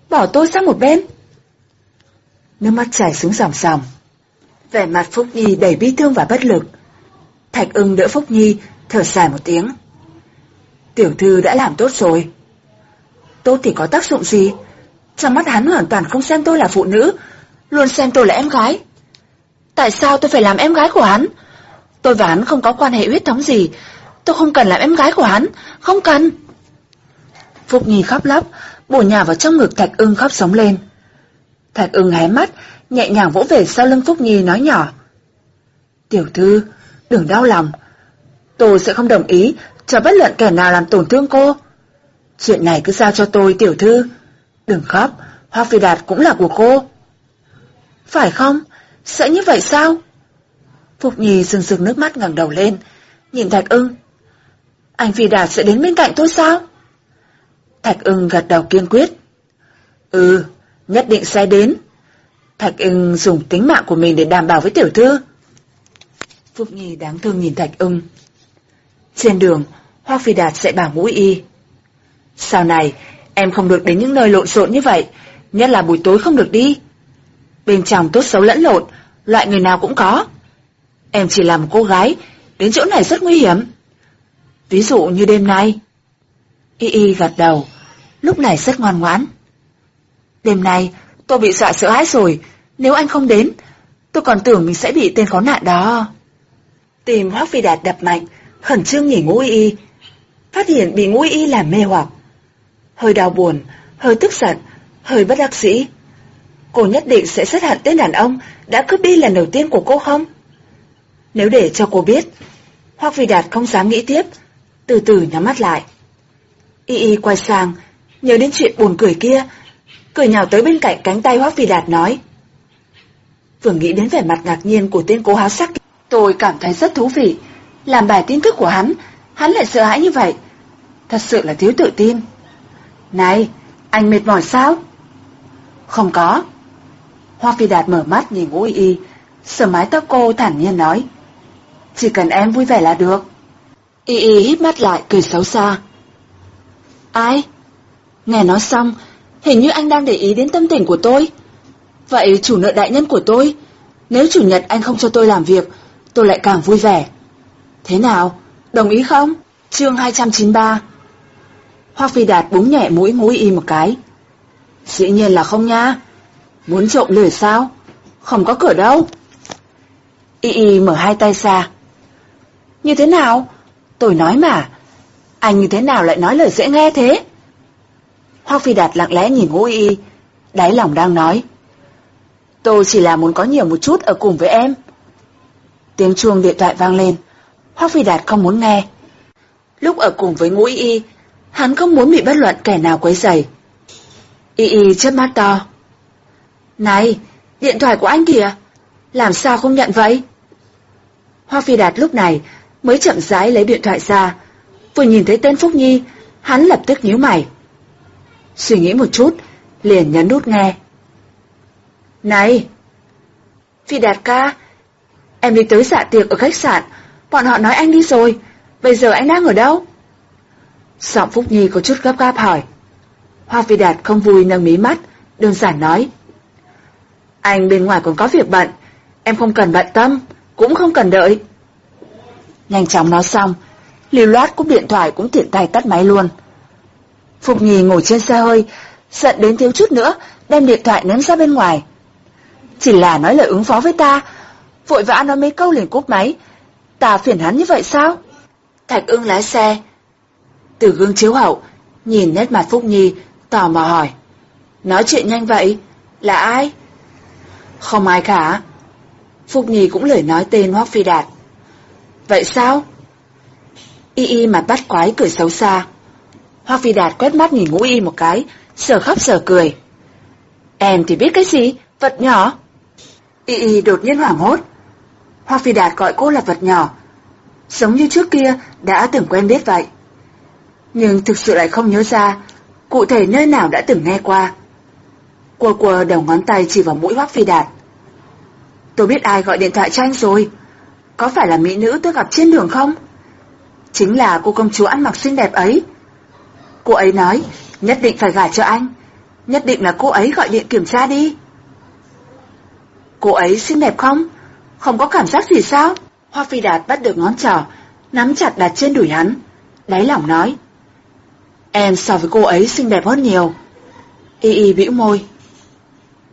Speaker 1: Bỏ tôi sang một bên. Nước mắt chảy xuống dòng dòng. Vẻ mặt Phúc Nhi đầy bi thương và bất lực. Thạch ưng đỡ Phúc Nhi, thở dài một tiếng. Tiểu thư đã làm tốt rồi. Tốt thì có tác dụng gì? Trong mắt hắn hoàn toàn không xem tôi là phụ nữ, luôn xem tôi là em gái. Tại sao tôi phải làm em gái của hắn? Tôi và hắn không có quan hệ huyết thống gì. Tôi không cần làm em gái của hắn, không cần. Phúc Nhi khóc lóc, bổ nhà vào trong ngực Thạch ưng khóc sống lên. Thạch ưng hé mắt, nhẹ nhàng vỗ về sau lưng Phúc Nhi nói nhỏ. Tiểu thư, đừng đau lòng. Tôi sẽ không đồng ý cho bất luận kẻ nào làm tổn thương cô. Chuyện này cứ giao cho tôi, tiểu thư. Đừng khóc, Hoa Phi Đạt cũng là của cô. Phải không? Sẽ như vậy sao? Phục Nhi sừng sừng nước mắt ngẩng đầu lên, nhìn Thạch ưng. Anh Phi Đạt sẽ đến bên cạnh tôi sao? Thạch ưng gật đầu kiên quyết. Ừ, nhất định sẽ đến. Thạch ưng dùng tính mạng của mình để đảm bảo với tiểu thư. Phúc Nhi đáng thương nhìn Thạch ưng. Trên đường, Hoa Phi Đạt sẽ bảo mũi y. Sau này, em không được đến những nơi lộn xộn như vậy, nhất là buổi tối không được đi. Bên trong tốt xấu lẫn lộn, loại người nào cũng có. Em chỉ là một cô gái, đến chỗ này rất nguy hiểm. Ví dụ như đêm nay. Y Y gật đầu, lúc này rất ngoan ngoãn. Đêm nay, tôi bị dọa sợ hãi rồi, nếu anh không đến, tôi còn tưởng mình sẽ bị tên khó nạn đó. Tìm Hoác Phi Đạt đập mạnh, khẩn trương nhìn ngũ y, phát hiện bị ngũ y làm mê hoặc. Hơi đau buồn, hơi tức giận, hơi bất đắc dĩ. cô nhất định sẽ rất hận tên đàn ông đã cướp đi lần đầu tiên của cô không? Nếu để cho cô biết, Hoác Phi Đạt không dám nghĩ tiếp, từ từ nhắm mắt lại. Y Y quay sang, nhớ đến chuyện buồn cười kia, cười nhào tới bên cạnh cánh tay Hoác Phi Đạt nói. Vừa nghĩ đến vẻ mặt ngạc nhiên của tên cố háo sắc, tôi cảm thấy rất thú vị. Làm bài tin tức của hắn, hắn lại sợ hãi như vậy. Thật sự là thiếu tự tin. Này, anh mệt mỏi sao? Không có. Hoa Phi Đạt mở mắt nhìn Ngũ Y Y, sờ mái tóc cô thản nhiên nói. Chỉ cần em vui vẻ là được. Y Y hít mắt lại cười xấu xa. Ai? Nghe nói xong, hình như anh đang để ý đến tâm tình của tôi. Vậy chủ nợ đại nhân của tôi, nếu chủ nhật anh không cho tôi làm việc, tôi lại càng vui vẻ. Thế nào, đồng ý không? Chương 293 Hoa Phi Đạt búng nhẹ mũi mũi Y một cái. Dĩ nhiên là không nha. Muốn trộm lười sao? Không có cửa đâu. Y Y mở hai tay ra. Như thế nào? Tôi nói mà. Anh như thế nào lại nói lời dễ nghe thế? Hoác Phi Đạt lặng lẽ nhìn Ngũ Y, đáy lòng đang nói. Tôi chỉ là muốn có nhiều một chút ở cùng với em. Tiếng chuông điện thoại vang lên. Hoác Phi Đạt không muốn nghe. Lúc ở cùng với Ngũ Y, hắn không muốn bị bất luận kẻ nào quấy rầy. Y Y chớp mắt to. Này, điện thoại của anh kìa, làm sao không nhận vậy? Hoa Phi Đạt lúc này mới chậm rãi lấy điện thoại ra, vừa nhìn thấy tên Phúc Nhi, hắn lập tức nhíu mày. Suy nghĩ một chút, liền nhấn nút nghe. Này! Phi Đạt ca, em đi tới dạ tiệc ở khách sạn, bọn họ nói anh đi rồi, bây giờ anh đang ở đâu? Giọng Phúc Nhi có chút gấp gáp hỏi. Hoa Phi Đạt không vui nâng mí mắt, đơn giản nói. Anh bên ngoài còn có việc bận, em không cần bận tâm, cũng không cần đợi. Nhanh chóng nói xong, liều loát cúp điện thoại cũng tiện tay tắt máy luôn. Phục Nhi ngồi trên xe hơi, giận đến thiếu chút nữa, đem điện thoại ném ra bên ngoài. Chỉ là nói lời ứng phó với ta, vội vã nói mấy câu liền cúp máy. Ta phiền hắn như vậy sao? Thạch ưng lái xe. Từ gương chiếu hậu, nhìn nét mặt Phúc Nhi, tò mò hỏi. Nói chuyện nhanh vậy, là ai? Không ai cả. Phúc Nhi cũng lời nói tên Hoác Phi Đạt. Vậy sao? Y y mặt bắt quái cười xấu xa. Hoa Phi Đạt quét mắt nhìn ngũ y một cái, sờ khóc sờ cười. Em thì biết cái gì, vật nhỏ. Y y đột nhiên hoảng hốt. Hoa Phi Đạt gọi cô là vật nhỏ, giống như trước kia đã từng quen biết vậy. Nhưng thực sự lại không nhớ ra cụ thể nơi nào đã từng nghe qua. quờ quờ đầu ngón tay chỉ vào mũi Hoa Phi Đạt. Tôi biết ai gọi điện thoại cho anh rồi. Có phải là mỹ nữ tôi gặp trên đường không? Chính là cô công chúa ăn mặc xinh đẹp ấy. Cô ấy nói, nhất định phải gả cho anh. Nhất định là cô ấy gọi điện kiểm tra đi. Cô ấy xinh đẹp không? Không có cảm giác gì sao? Hoa Phi Đạt bắt được ngón trỏ, nắm chặt đặt trên đùi hắn. Đáy lòng nói. Em so với cô ấy xinh đẹp hơn nhiều. Y y bĩu môi.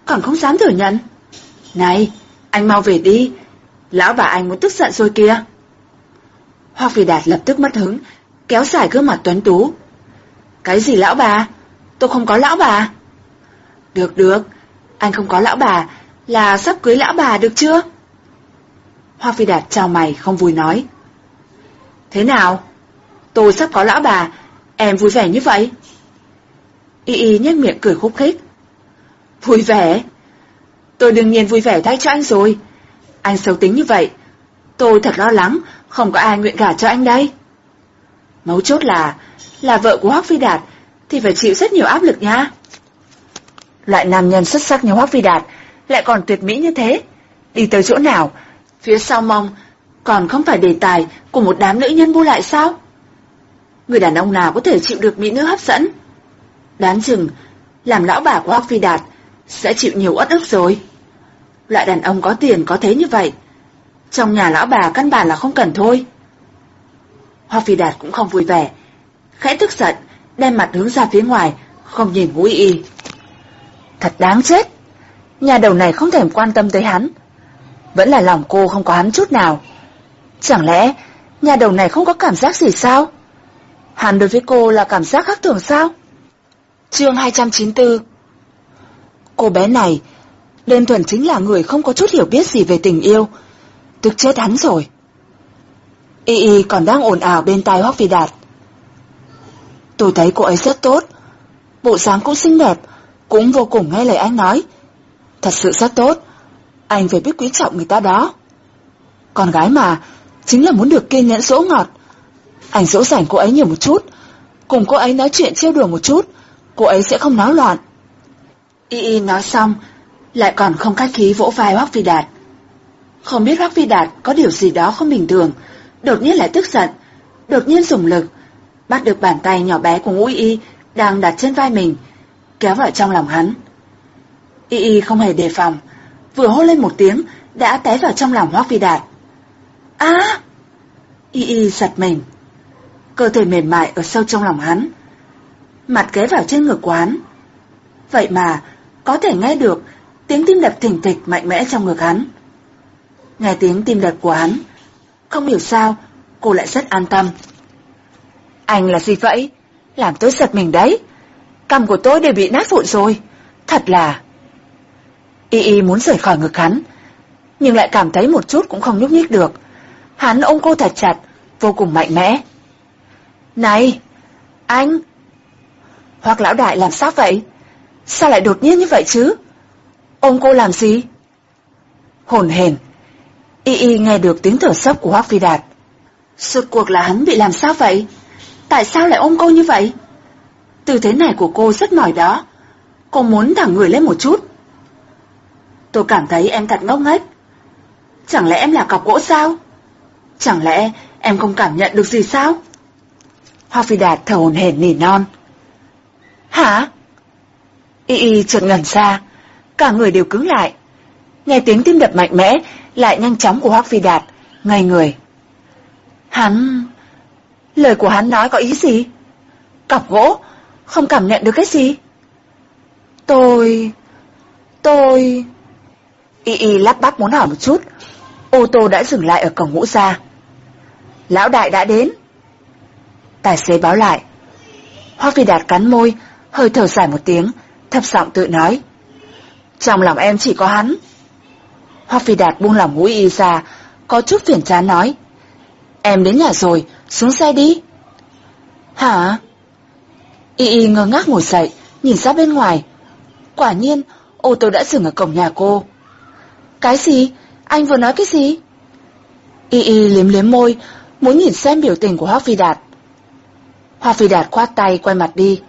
Speaker 1: Còn không dám thừa nhận. Này, anh mau về đi. Lão bà anh muốn tức giận rồi kìa. Hoa Phi Đạt lập tức mất hứng, kéo dài gương mặt tuấn tú. Cái gì lão bà? Tôi không có lão bà. Được được, anh không có lão bà, là sắp cưới lão bà được chưa? Hoa Phi Đạt chào mày không vui nói. Thế nào? Tôi sắp có lão bà, em vui vẻ như vậy? Y Y nhếch miệng cười khúc khích. Vui vẻ? Tôi đương nhiên vui vẻ thay cho anh rồi. Anh xấu tính như vậy, tôi thật lo lắng, không có ai nguyện gả cho anh đây. Mấu chốt là, là vợ của Hoác Phi Đạt, thì phải chịu rất nhiều áp lực nha. Loại nam nhân xuất sắc như Hoác Phi Đạt, lại còn tuyệt mỹ như thế. Đi tới chỗ nào, phía sau mong, còn không phải đề tài của một đám nữ nhân bu lại sao? Người đàn ông nào có thể chịu được mỹ nữ hấp dẫn? Đáng chừng, làm lão bà của Hoác Phi Đạt sẽ chịu nhiều uất ức rồi. Loại đàn ông có tiền có thế như vậy, trong nhà lão bà căn bản là không cần thôi. Hoa Phi Đạt cũng không vui vẻ, khẽ tức giận, đem mặt hướng ra phía ngoài, không nhìn ngũ y. Thật đáng chết, nhà đầu này không thèm quan tâm tới hắn. Vẫn là lòng cô không có hắn chút nào. Chẳng lẽ nhà đầu này không có cảm giác gì sao? Hắn đối với cô là cảm giác khác thường sao? Chương 294 Cô bé này Đơn thuần chính là người không có chút hiểu biết gì về tình yêu. Tức chết hắn rồi. Y Y còn đang ồn ào bên tai Hoắc Phi Đạt. Tôi thấy cô ấy rất tốt. Bộ dáng cũng xinh đẹp, cũng vô cùng nghe lời anh nói. Thật sự rất tốt. Anh phải biết quý trọng người ta đó. Con gái mà, chính là muốn được kiên nhẫn dỗ ngọt. Anh dỗ dành cô ấy nhiều một chút, cùng cô ấy nói chuyện trêu đùa một chút, cô ấy sẽ không náo loạn. Y Y nói xong, lại còn không khách khí vỗ vai Hoắc Phi Đạt. Không biết Hoắc Phi Đạt có điều gì đó không bình thường, đột nhiên lại tức giận, đột nhiên dùng lực, bắt được bàn tay nhỏ bé của Ngũ Y đang đặt trên vai mình, kéo vào trong lòng hắn. Y Y không hề đề phòng, vừa hô lên một tiếng đã té vào trong lòng Hoắc Phi Đạt. A! Y Y giật mình, cơ thể mềm mại ở sâu trong lòng hắn, mặt ghé vào trên ngực quán. Vậy mà có thể nghe được tiếng tim đập thỉnh thịch mạnh mẽ trong ngực hắn. Nghe tiếng tim đập của hắn, không hiểu sao cô lại rất an tâm. Anh là gì vậy? Làm tôi giật mình đấy. cầm của tôi đều bị nát vụn rồi. Thật là... Y Y muốn rời khỏi ngực hắn, nhưng lại cảm thấy một chút cũng không nhúc nhích được. Hắn ôm cô thật chặt, vô cùng mạnh mẽ. Này! Anh! Hoặc lão đại làm sao vậy? Sao lại đột nhiên như vậy chứ? Ôm cô làm gì? Hồn hền. Y Y nghe được tiếng thở sốc của Hoác Phi Đạt. Suốt cuộc là hắn bị làm sao vậy? Tại sao lại ôm cô như vậy? Tư thế này của cô rất mỏi đó. Cô muốn thẳng người lên một chút. Tôi cảm thấy em thật ngốc nghếch. Chẳng lẽ em là cọc gỗ sao? Chẳng lẽ em không cảm nhận được gì sao? Hoa Phi Đạt thở hồn hển nỉ non. Hả? Y Y chợt ngẩn ra, cả người đều cứng lại. Nghe tiếng tim đập mạnh mẽ, lại nhanh chóng của Hoác Phi Đạt, ngây người. Hắn... Lời của hắn nói có ý gì? Cọc gỗ, không cảm nhận được cái gì? Tôi... Tôi... Y Y lắp bắp muốn hỏi một chút. Ô tô đã dừng lại ở cổng ngũ gia. Lão đại đã đến. Tài xế báo lại. Hoác Phi Đạt cắn môi, hơi thở dài một tiếng, thấp giọng tự nói. Trong lòng em chỉ có hắn. Hoa Phi Đạt buông lòng ngũ y ra, có chút phiền chán nói. Em đến nhà rồi, xuống xe đi. Hả? Y Y ngơ ngác ngồi dậy, nhìn ra bên ngoài. Quả nhiên, ô tô đã dừng ở cổng nhà cô. Cái gì? Anh vừa nói cái gì? Y Y liếm liếm môi, muốn nhìn xem biểu tình của Hoa Phi Đạt. Hoa Phi Đạt khoát tay quay mặt đi,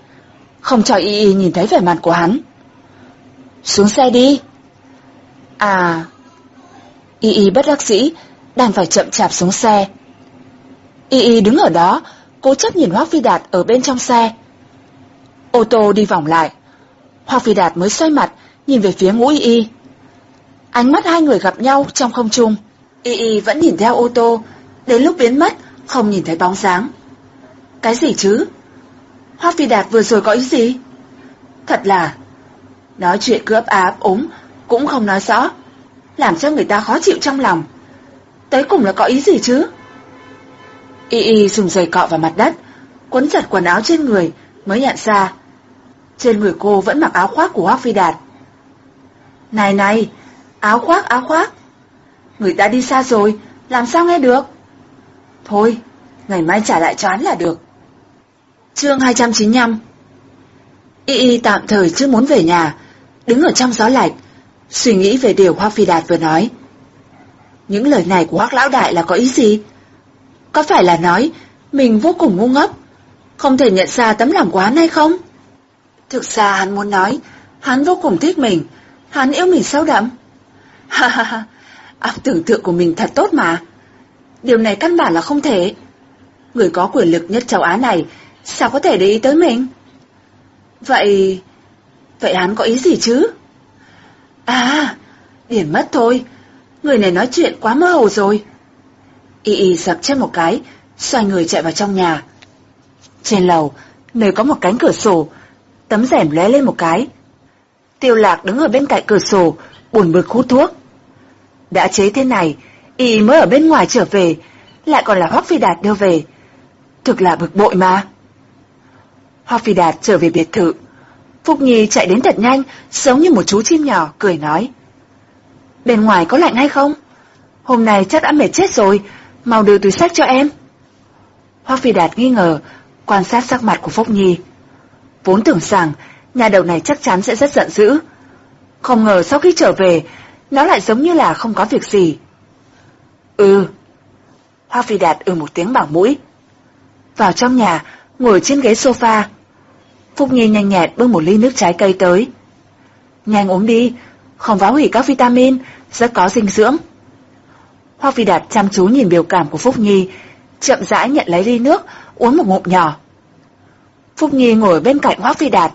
Speaker 1: không cho Y Y nhìn thấy vẻ mặt của hắn. Xuống xe đi. À... Y Y bất đắc dĩ, đành phải chậm chạp xuống xe. Y Y đứng ở đó, cố chấp nhìn Hoác Phi Đạt ở bên trong xe. Ô tô đi vòng lại. Hoác Phi Đạt mới xoay mặt, nhìn về phía ngũ Y Y. Ánh mắt hai người gặp nhau trong không trung. Y Y vẫn nhìn theo ô tô, đến lúc biến mất, không nhìn thấy bóng dáng. Cái gì chứ? Hoa Phi Đạt vừa rồi có ý gì? Thật là... Nói chuyện cứ ấp áp ốm, cũng không nói rõ, làm cho người ta khó chịu trong lòng. Tới cùng là có ý gì chứ? Y Y dùng giày cọ vào mặt đất, quấn chặt quần áo trên người, mới nhận ra. Trên người cô vẫn mặc áo khoác của Hoác Phi Đạt. Này này, áo khoác, áo khoác. Người ta đi xa rồi, làm sao nghe được? Thôi, ngày mai trả lại cho hắn là được. Chương 295 Y Y tạm thời chưa muốn về nhà, đứng ở trong gió lạnh, suy nghĩ về điều Hoác Phi Đạt vừa nói. Những lời này của Hoác Lão Đại là có ý gì? Có phải là nói mình vô cùng ngu ngốc, không thể nhận ra tấm lòng của hắn hay không? Thực ra hắn muốn nói, hắn vô cùng thích mình, hắn yêu mình sâu đậm. Ha ha ha, óc tưởng tượng của mình thật tốt mà. Điều này căn bản là không thể. Người có quyền lực nhất châu Á này sao có thể để ý tới mình? Vậy vậy hắn có ý gì chứ? À, điển mất thôi, người này nói chuyện quá mơ hồ rồi. Y y sập chân một cái, xoay người chạy vào trong nhà. Trên lầu, nơi có một cánh cửa sổ, tấm rèm lóe lên một cái. Tiêu lạc đứng ở bên cạnh cửa sổ, buồn bực hút thuốc. Đã chế thế này, y mới ở bên ngoài trở về, lại còn là Hoác Phi Đạt đưa về. Thực là bực bội mà. Hoác Phi Đạt trở về biệt thự. Phúc Nhi chạy đến thật nhanh, giống như một chú chim nhỏ, cười nói. bên ngoài có lạnh hay không? Hôm nay chắc đã mệt chết rồi, mau đưa túi sách cho em. Hoác Phi Đạt nghi ngờ, quan sát sắc mặt của Phúc Nhi. Vốn tưởng rằng nhà đầu này chắc chắn sẽ rất giận dữ. Không ngờ sau khi trở về, nó lại giống như là không có việc gì. Ừ. Hoa Phi Đạt ừ một tiếng bảo mũi. Vào trong nhà, ngồi trên ghế sofa. Phúc Nhi nhanh nhẹt bưng một ly nước trái cây tới. Nhanh uống đi, không phá hủy các vitamin, rất có dinh dưỡng. Hoa Phi Đạt chăm chú nhìn biểu cảm của Phúc Nhi, chậm rãi nhận lấy ly nước, uống một ngụm nhỏ. Phúc Nhi ngồi bên cạnh Hoa Phi Đạt,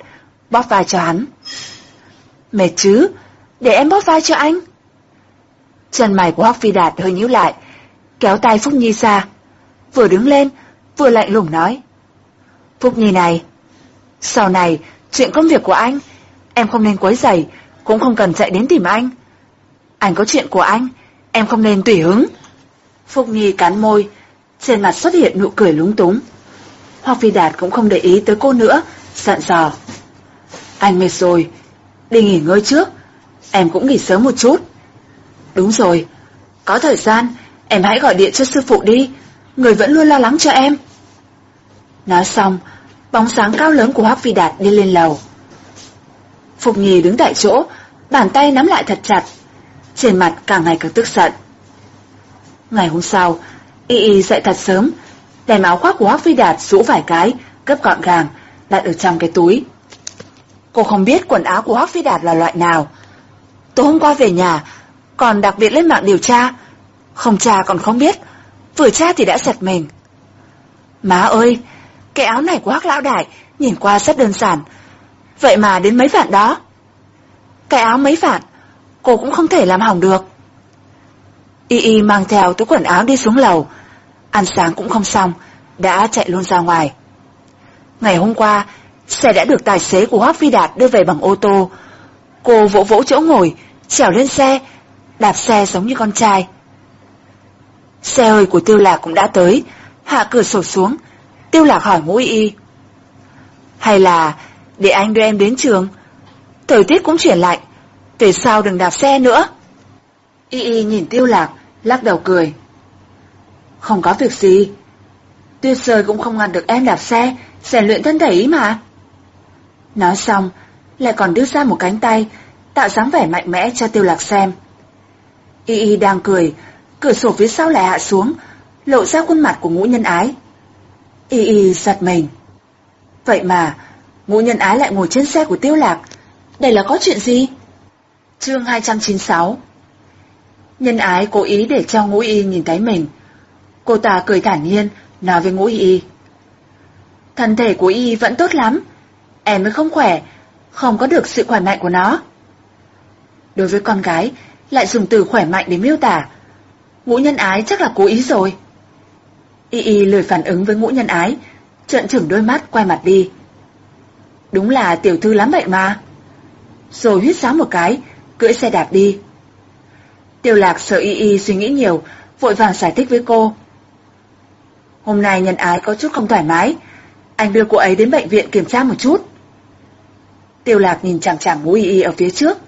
Speaker 1: bóp vai cho hắn. Mệt chứ, để em bóp vai cho anh. Chân mày của Hoắc Phi Đạt hơi nhíu lại, kéo tay Phúc Nhi ra, vừa đứng lên, vừa lạnh lùng nói. Phúc Nhi này, sau này, chuyện công việc của anh, em không nên quấy rầy, cũng không cần chạy đến tìm anh. Anh có chuyện của anh, em không nên tùy hứng. Phúc Nhi cắn môi, trên mặt xuất hiện nụ cười lúng túng. Hoặc Phi Đạt cũng không để ý tới cô nữa, dặn dò. Anh mệt rồi, đi nghỉ ngơi trước, em cũng nghỉ sớm một chút. Đúng rồi, có thời gian, em hãy gọi điện cho sư phụ đi, người vẫn luôn lo lắng cho em. Nói xong, bóng sáng cao lớn của Hoắc Phi Đạt đi lên lầu. Phục Nhi đứng tại chỗ, bàn tay nắm lại thật chặt, trên mặt càng ngày càng tức giận. Ngày hôm sau, Y Y dậy thật sớm, đem áo khoác của Hoắc Phi Đạt rũ vài cái, cấp gọn gàng, đặt ở trong cái túi. Cô không biết quần áo của Hoắc Phi Đạt là loại nào. Tối hôm qua về nhà, còn đặc biệt lên mạng điều tra. Không tra còn không biết, vừa tra thì đã giật mình. Má ơi, cái áo này của Hắc Lão Đại nhìn qua rất đơn giản, vậy mà đến mấy vạn đó. Cái áo mấy vạn, cô cũng không thể làm hỏng được. Y Y mang theo túi quần áo đi xuống lầu, ăn sáng cũng không xong, đã chạy luôn ra ngoài. Ngày hôm qua, xe đã được tài xế của Hoác Phi Đạt đưa về bằng ô tô. Cô vỗ vỗ chỗ ngồi, trèo lên xe, đạp xe giống như con trai. Xe hơi của Tiêu Lạc cũng đã tới, hạ cửa sổ xuống, Tiêu Lạc hỏi ngũ y. Hay là để anh đưa em đến trường? Thời tiết cũng chuyển lạnh, về sau đừng đạp xe nữa. Y y nhìn Tiêu Lạc, lắc đầu cười. Không có việc gì. Tuyết rơi cũng không ngăn được em đạp xe, rèn luyện thân thể ý mà. Nói xong, lại còn đưa ra một cánh tay, tạo dáng vẻ mạnh mẽ cho tiêu lạc xem. Y Y đang cười, cửa sổ phía sau lại hạ xuống, lộ ra khuôn mặt của ngũ nhân ái. Y Y giật mình. Vậy mà, ngũ nhân ái lại ngồi trên xe của tiêu lạc, đây là có chuyện gì? Chương 296 Nhân ái cố ý để cho ngũ y nhìn thấy mình. Cô ta cười thản nhiên, nói với ngũ y. Thân thể của y vẫn tốt lắm, em mới không khỏe, không có được sự khỏe mạnh của nó. Đối với con gái, lại dùng từ khỏe mạnh để miêu tả. Ngũ nhân ái chắc là cố ý rồi. Y Y lười phản ứng với ngũ nhân ái, trợn trừng đôi mắt quay mặt đi. Đúng là tiểu thư lắm vậy mà. Rồi huyết sáo một cái, cưỡi xe đạp đi. Tiêu lạc sợ Y Y suy nghĩ nhiều, vội vàng giải thích với cô. Hôm nay nhân ái có chút không thoải mái, anh đưa cô ấy đến bệnh viện kiểm tra một chút. Tiêu lạc nhìn chằm chằm ngũ y y ở phía trước.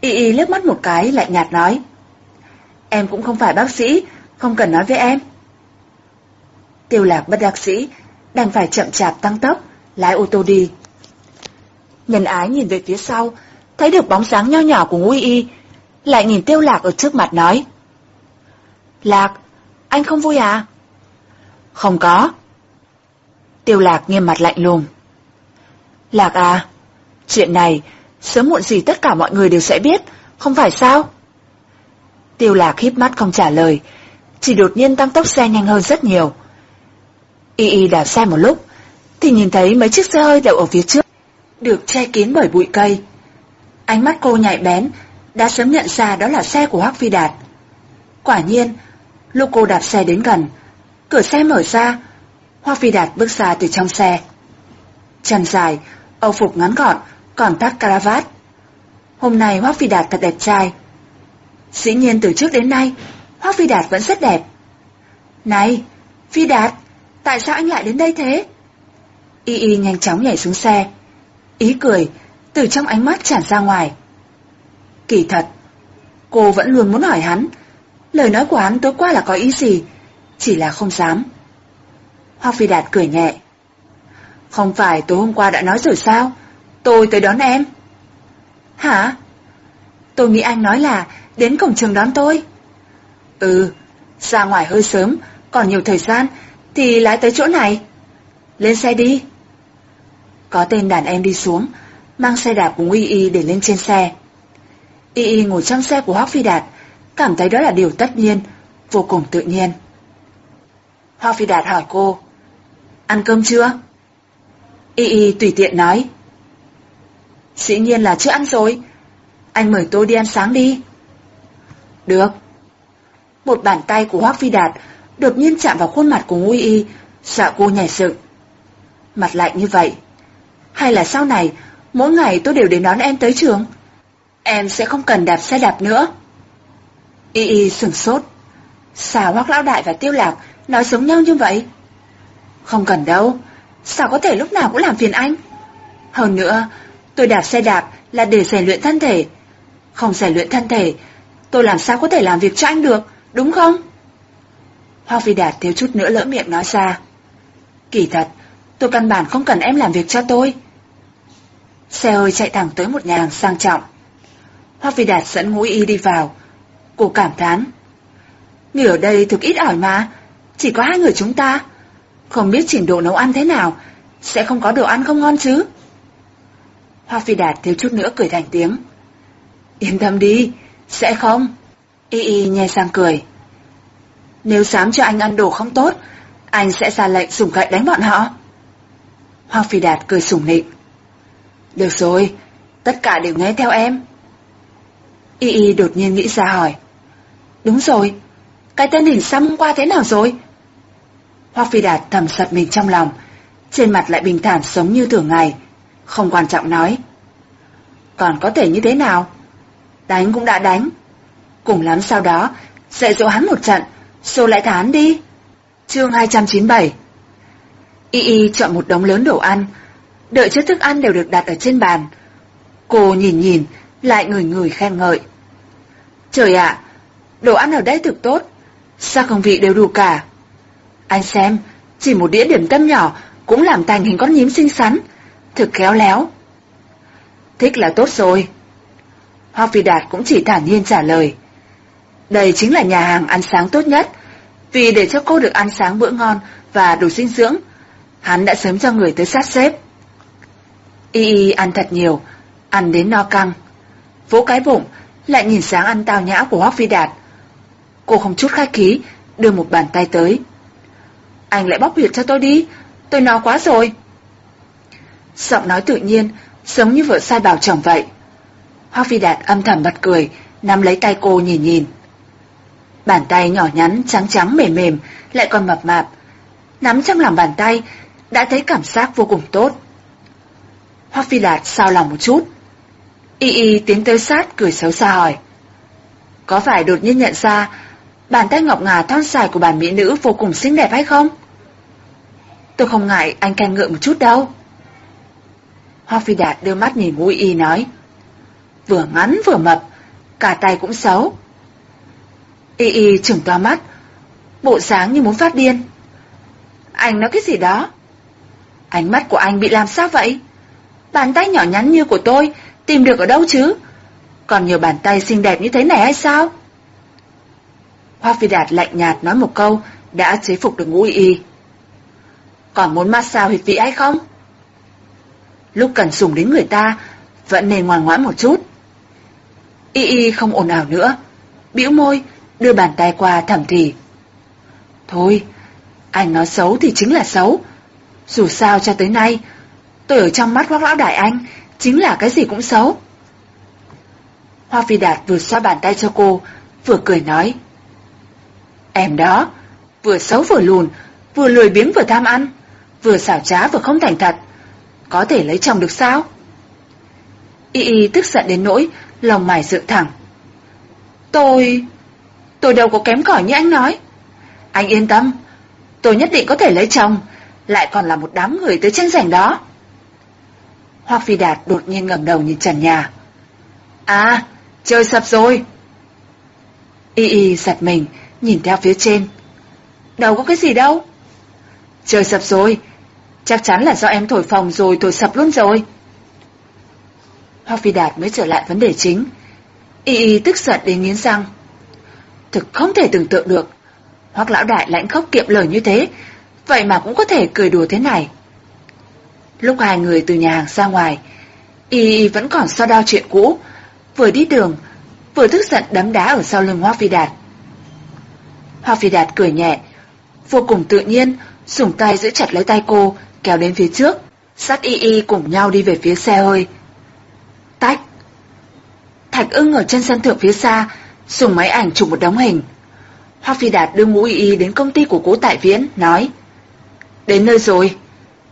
Speaker 1: Y y liếc mắt một cái lại nhạt nói. Em cũng không phải bác sĩ, không cần nói với em. Tiêu lạc bất đắc sĩ, đành phải chậm chạp tăng tốc, lái ô tô đi. Nhân ái nhìn về phía sau, thấy được bóng dáng nho nhỏ của ngũ y y, lại nhìn tiêu lạc ở trước mặt nói. Lạc, anh không vui à? Không có. Tiêu lạc nghiêm mặt lạnh lùng. Lạc à, chuyện này, sớm muộn gì tất cả mọi người đều sẽ biết, không phải sao? Tiêu lạc híp mắt không trả lời, chỉ đột nhiên tăng tốc xe nhanh hơn rất nhiều. Y y đạp xe một lúc, thì nhìn thấy mấy chiếc xe hơi đậu ở phía trước, được che kín bởi bụi cây. Ánh mắt cô nhạy bén, đã sớm nhận ra đó là xe của Hoắc Phi Đạt. Quả nhiên, lúc cô đạp xe đến gần, cửa xe mở ra, Hoa Phi Đạt bước ra từ trong xe. Chân dài, âu phục ngắn gọn, còn tắt caravat. Hôm nay Hoa Phi Đạt thật đẹp trai. Dĩ nhiên từ trước đến nay, Hoa Phi Đạt vẫn rất đẹp. Này, Phi Đạt, tại sao anh lại đến đây thế? Y Y nhanh chóng nhảy xuống xe. Ý cười, từ trong ánh mắt tràn ra ngoài. Kỳ thật, Cô vẫn luôn muốn hỏi hắn, lời nói của hắn tối qua là có ý gì, chỉ là không dám. Hoác Phi Đạt cười nhẹ. Không phải tối hôm qua đã nói rồi sao? Tôi tới đón em. Hả? Tôi nghĩ anh nói là đến cổng trường đón tôi. Ừ, ra ngoài hơi sớm, còn nhiều thời gian, thì lái tới chỗ này. Lên xe đi. Có tên đàn em đi xuống, mang xe đạp của Y Y để lên trên xe. Y Y ngồi trong xe của Hoác Phi Đạt, cảm thấy đó là điều tất nhiên, vô cùng tự nhiên. Hoác Phi Đạt hỏi cô, ăn cơm chưa? Y Y tùy tiện nói, dĩ nhiên là chưa ăn rồi, anh mời tôi đi ăn sáng đi. Được. Một bàn tay của Hoác Phi Đạt đột nhiên chạm vào khuôn mặt của Ngụy Y, sợ cô nhảy dựng. Mặt lạnh như vậy. Hay là sau này, mỗi ngày tôi đều đến đón em tới trường? Em sẽ không cần đạp xe đạp nữa. Y Y sửng sốt. Sao Hoác Lão Đại và Tiêu Lạc nói giống nhau như vậy? Không cần đâu. Sao có thể lúc nào cũng làm phiền anh? Hơn nữa, tôi đạp xe đạp là để rèn luyện thân thể. Không rèn luyện thân thể, tôi làm sao có thể làm việc cho anh được, đúng không? Hoa Phi Đạt thiếu chút nữa lỡ miệng nói ra. Kỳ thật, tôi căn bản không cần em làm việc cho tôi. Xe hơi chạy thẳng tới một nhà hàng sang trọng. Hoa Phi Đạt dẫn ngũ y đi vào. Cô cảm thán. Người ở đây thực ít ỏi mà, chỉ có hai người chúng ta. Không biết trình độ nấu ăn thế nào, sẽ không có đồ ăn không ngon chứ. Hoa Phi Đạt thiếu chút nữa cười thành tiếng. Yên tâm đi, sẽ không. Y Y nhè sang cười. Nếu dám cho anh ăn đồ không tốt, anh sẽ ra lệnh dùng gậy đánh bọn họ. Hoa Phi Đạt cười sủng nịnh. Được rồi, tất cả đều nghe theo em. Y Y đột nhiên nghĩ ra hỏi. Đúng rồi, cái tên hình xăm hôm qua thế nào rồi? Hoa Phi Đạt thầm sật mình trong lòng, trên mặt lại bình thản sống như thường ngày, không quan trọng nói. Còn có thể như thế nào? Đánh cũng đã đánh. Cùng lắm sau đó, dạy dỗ hắn một trận, Xô lại thán đi. Chương 297 Y Y chọn một đống lớn đồ ăn, đợi cho thức ăn đều được đặt ở trên bàn. Cô nhìn nhìn, lại ngửi ngửi khen ngợi. Trời ạ, đồ ăn ở đây thực tốt, sao không vị đều đủ cả. Anh xem, chỉ một đĩa điểm tâm nhỏ cũng làm thành hình con nhím xinh xắn, thực khéo léo. Thích là tốt rồi. Hoa Phi Đạt cũng chỉ thản nhiên trả lời. Đây chính là nhà hàng ăn sáng tốt nhất, vì để cho cô được ăn sáng bữa ngon và đủ dinh dưỡng, hắn đã sớm cho người tới sát xếp. Y Y ăn thật nhiều, ăn đến no căng. Vỗ cái bụng, lại nhìn sáng ăn tao nhã của Hoác Phi Đạt. Cô không chút khách khí, đưa một bàn tay tới. Anh lại bóc huyệt cho tôi đi, tôi no quá rồi. Giọng nói tự nhiên, giống như vợ sai bảo chồng vậy. Hoác Phi Đạt âm thầm bật cười, nắm lấy tay cô nhìn nhìn. Bàn tay nhỏ nhắn, trắng trắng mềm mềm, lại còn mập mạp. Nắm trong lòng bàn tay, đã thấy cảm giác vô cùng tốt. Hoác Phi Đạt sao lòng một chút. Y Y tiến tới sát cười xấu xa hỏi. Có phải đột nhiên nhận ra bàn tay ngọc ngà thon dài của bản mỹ nữ vô cùng xinh đẹp hay không? Tôi không ngại anh khen ngợi một chút đâu. Hoa Phi Đạt đưa mắt nhìn Ngũ Y nói. Vừa ngắn vừa mập, cả tay cũng xấu. Y Y trừng to mắt, bộ dáng như muốn phát điên. Anh nói cái gì đó? Ánh mắt của anh bị làm sao vậy? Bàn tay nhỏ nhắn như của tôi tìm được ở đâu chứ? Còn nhiều bàn tay xinh đẹp như thế này hay sao? Hoa Phi Đạt lạnh nhạt nói một câu đã chế phục được ngũ y. Còn muốn massage huyệt vị hay không? Lúc cần dùng đến người ta, vẫn nên ngoan ngoãn một chút. Y Y không ồn ào nữa, bĩu môi, đưa bàn tay qua thầm thì. Thôi, anh nói xấu thì chính là xấu. Dù sao cho tới nay, tôi ở trong mắt hoác lão đại anh, chính là cái gì cũng xấu. Hoa Phi Đạt vừa xoa bàn tay cho cô, vừa cười nói. Em đó, vừa xấu vừa lùn, vừa lười biếng vừa tham ăn, vừa xảo trá vừa không thành thật. Có thể lấy chồng được sao? Y Y tức giận đến nỗi, lòng mày dựng thẳng. Tôi tôi đâu có kém cỏi như anh nói. Anh yên tâm, tôi nhất định có thể lấy chồng, lại còn là một đám người tới tranh giành đó. Hoác Phi Đạt đột nhiên ngẩng đầu nhìn trần nhà. À, chơi sập rồi. Y y giật mình, nhìn theo phía trên. Đâu có cái gì đâu. Trời sập rồi, chắc chắn là do em thổi phòng rồi thổi sập luôn rồi. Hoa Phi Đạt mới trở lại vấn đề chính. Y y tức giận đến nghiến răng. Thực không thể tưởng tượng được. Hoặc lão đại lãnh khóc kiệm lời như thế, vậy mà cũng có thể cười đùa thế này. Lúc hai người từ nhà hàng ra ngoài, Y y vẫn còn so đao chuyện cũ, vừa đi đường, vừa tức giận đấm đá ở sau lưng Hoa Phi Đạt. Hoa Phi Đạt cười nhẹ, vô cùng tự nhiên, dùng tay giữ chặt lấy tay cô, kéo đến phía trước, sát y y cùng nhau đi về phía xe hơi. Tách! Thạch ưng ở trên sân thượng phía xa, dùng máy ảnh chụp một đống hình. Hoa Phi Đạt đưa ngũ y y đến công ty của cố Tại Viễn, nói Đến nơi rồi,